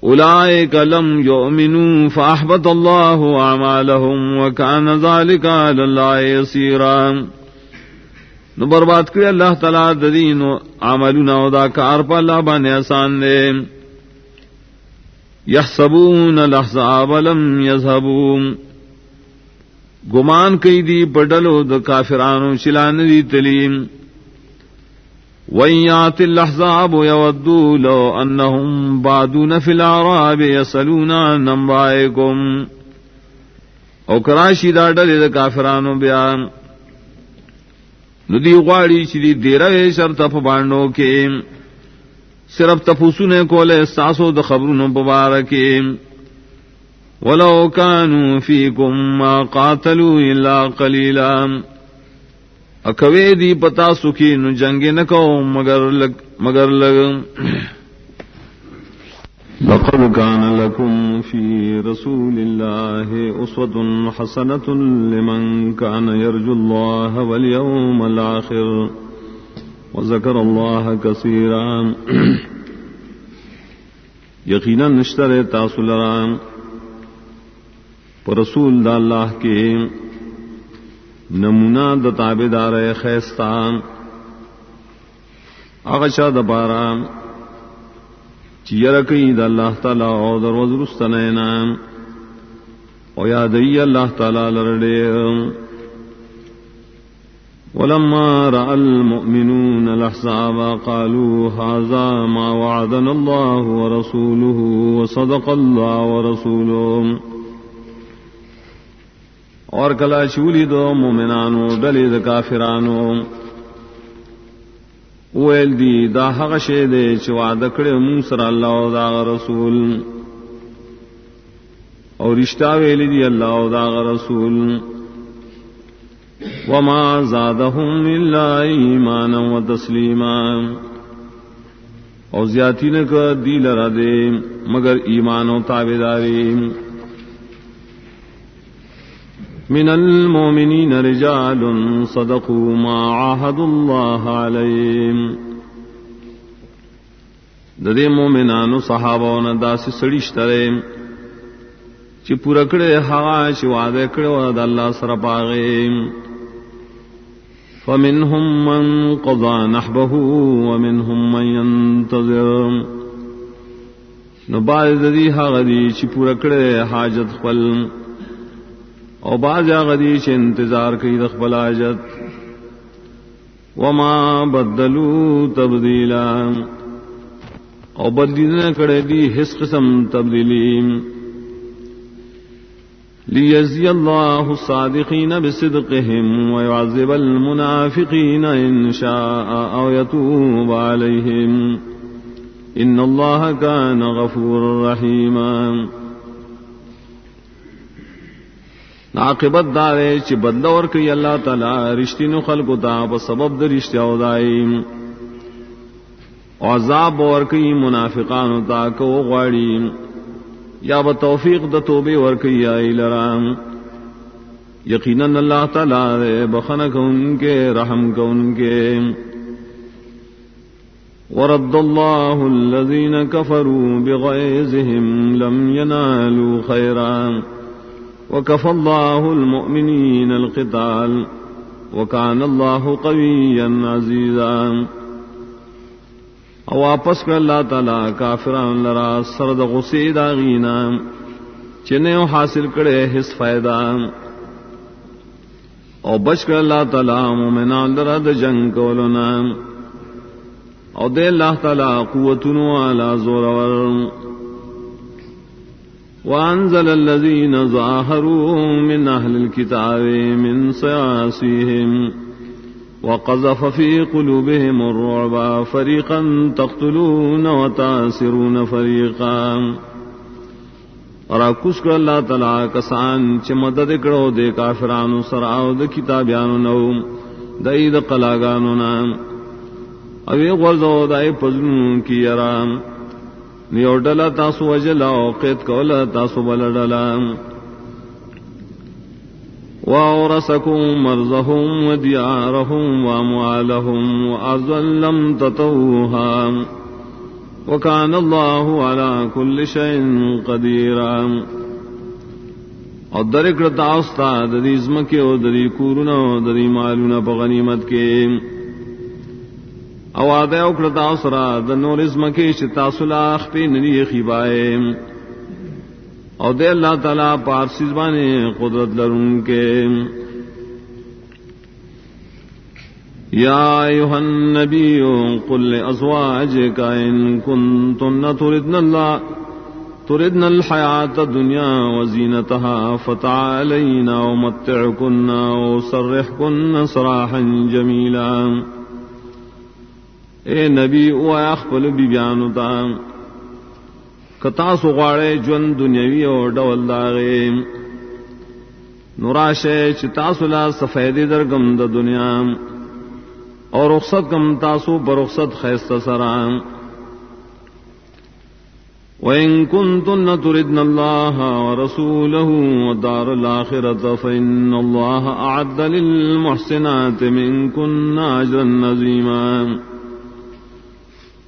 اولئك لم يؤمنوا فأحبط الله أعمالهم وكان ذلك على الله يسيرا نو برباد کری اللہ تعالی ددین عملنا ادا کار پا اللہ بانے آسان دے۔ یحسبون الاحزاب لم یذهبون گمان کئی دی پڈلو د کافرانو چلان دی تلیم۔ وَيَّاتِ الْأَحْزَابُ يَوَدُّوا لَوْ أَنَّهُمْ بَعْدُونَ فِي الْأَعْرَابِ يَسَلُونَ عَنْ أَنْبَائِكُمْ او کراشی دا ڈلے دا کافرانو بیان ندی غواڑی چی دی دیرہ شر تف بانڈو کے صرف تفوسو نے کولے ساسو دا خبرونو پبارکے وَلَوْ كَانُوا فِيكُمْ مَا قَاتَلُوا إِلَّا قَلِيلًا اکوے دی پتا سکی نو جنگ نکو مگر لگ مگر لگ لقد كان لكم في رسول الله أسوة حسنة لمن كان يرجو الله واليوم الآخر. وذكر الله كثيرا. یقینا نشتر تاصل رام رسول دا اللہ کے نمونہ د تابے دار خیستان اغشا د بارا چیر د اللہ تعالی او در وزرستنینا او یادئی اللہ تعالی لرڈے ولما رأى المؤمنون الأحزاب قالوا هذا ما وعدنا الله ورسوله وصدق الله ورسوله. اور کلا چولی دو مومنانو، ڈلی د کافرانو. ویل دی، دا حق شے دے چوا دکڑے موسر اللہ او دا رسول. اور رشتہ ویلی دی اللہ او دا رسول. وما زادهم الا ایمانا و تسلیما. اور زیادتی نے کر دی لرا دے مگر ایمان و تابداری من المؤمنين رجال صدقوا ما عاهدوا الله عليهم. د دې مؤمنانو صحابو نه داسې سړيشتره چې پوره کړې هوا چې وعده کړو د الله سره پاغې فمنهم من قضى نحبه ومنهم من ينتظر. نو بعد دې هغه دي چې پوره کړې حاجت خپل. او باز غدی چ انتظار کی رخ بلاجت وما بدلو تبدیلا. او بدلینا کڑے دی حس قسم تبدیلی لیجزی اللہ الصادقین بصدقهم ويعذب المنافقین ان شاء او يتوب علیہم ان اللہ کان غفور رحیما. عاقبت دارے چ بدلور کی اللہ تعالی رشتی نو خلق تا په سبب د رشتیا او دایم عذاب اور کی منافقان تا کو غواړي یا ب توفیق د توبے ورکی آئی لرام. یقیناً اللہ تعالی رے بخن کو ان کے، رحم کو ان کے. ورد الله الذين كفروا بغيظهم لم ينالوا خيرا وكفى الله المؤمنين القتال وكان الله قويا عزيزا. او واپس کر اللہ تعالی کافران لرا سرد غصے دا غینا چنے حاصل کرے حس فائدہ. او بچ کر اللہ تعالی مومنان لرا د جنگ کولنا او دے اللہ تعالی قوتن والا زورور. وانزل الذين ظاهروا من اهل الكتاب من سياسيهم وقذف في قلوبهم الرعب فريقا تقتلون وتاسرون فريقا اور کچھ کر اللہ تعالی کسان چ مدد کرو دے کافرانو سراو د کتابیانو نو دای د قلاگانو نام۔ اوی غرزو دای پزنو کی ارام نیو ڈلا تاسو وجلا او قید کولا تاسو بل ڈلا وأورثكم مرزهم وديارهم وأموالهم وأرضا لم تطوها. وكان الله على كل شيء قديرا. اور در کرتا دری ازم کے او دری دری مالونا کے. اواد اکڑتا اسرا دنور ازم کے شتا سلاخ پہ نری خیبائے۔ او دے اللہ تعالی پارسی زبانے قدرت لرون کے۔ یا ایوہ النبی قل لأزواجك ان کنتن تردن اللہ، تردن الحیات الدنیا وزینتها فتعالین ومتعکن وصرحکن صراحا جمیلا۔ اے نبی، او اخفل بی بیانتا کتا سغاڑے جن دنیاوی اور ڈول داغے نوراشے چتاسلا سفید در گم د دنیا. اور رخصت کم تاسو پر رخصت خیست سرام وإن كنتن تردن الله ورسوله ودار الآخرة فإن الله أعد للمحسنات منكن أجرا نزيما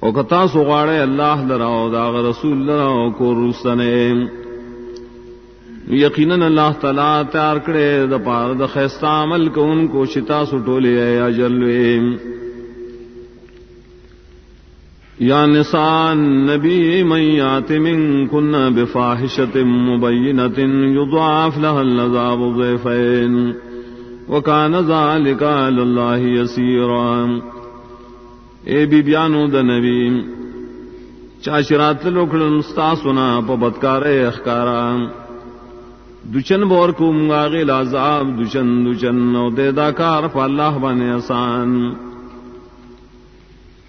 او کتا سغاڑے اللہ لراؤ داغ رسول لراؤ کو رسنے یقیناً اللہ تعالیٰ تیار کرے دا پار دا خیستہ عمل کو ان کو شتا سٹولے یا جلوے یا نسان نبی من یات من کن بفاحشت مبینت یضعاف لها اللذاب ضیفین وکان ذالک اللہ یسیران اے بی بیانو د نبی چاشرات لوکړم ستا سنا په بدکار اخکارا. دچن بور کوم غاغه عذاب دچن دچن نو دے دا کار په الله باندې آسان.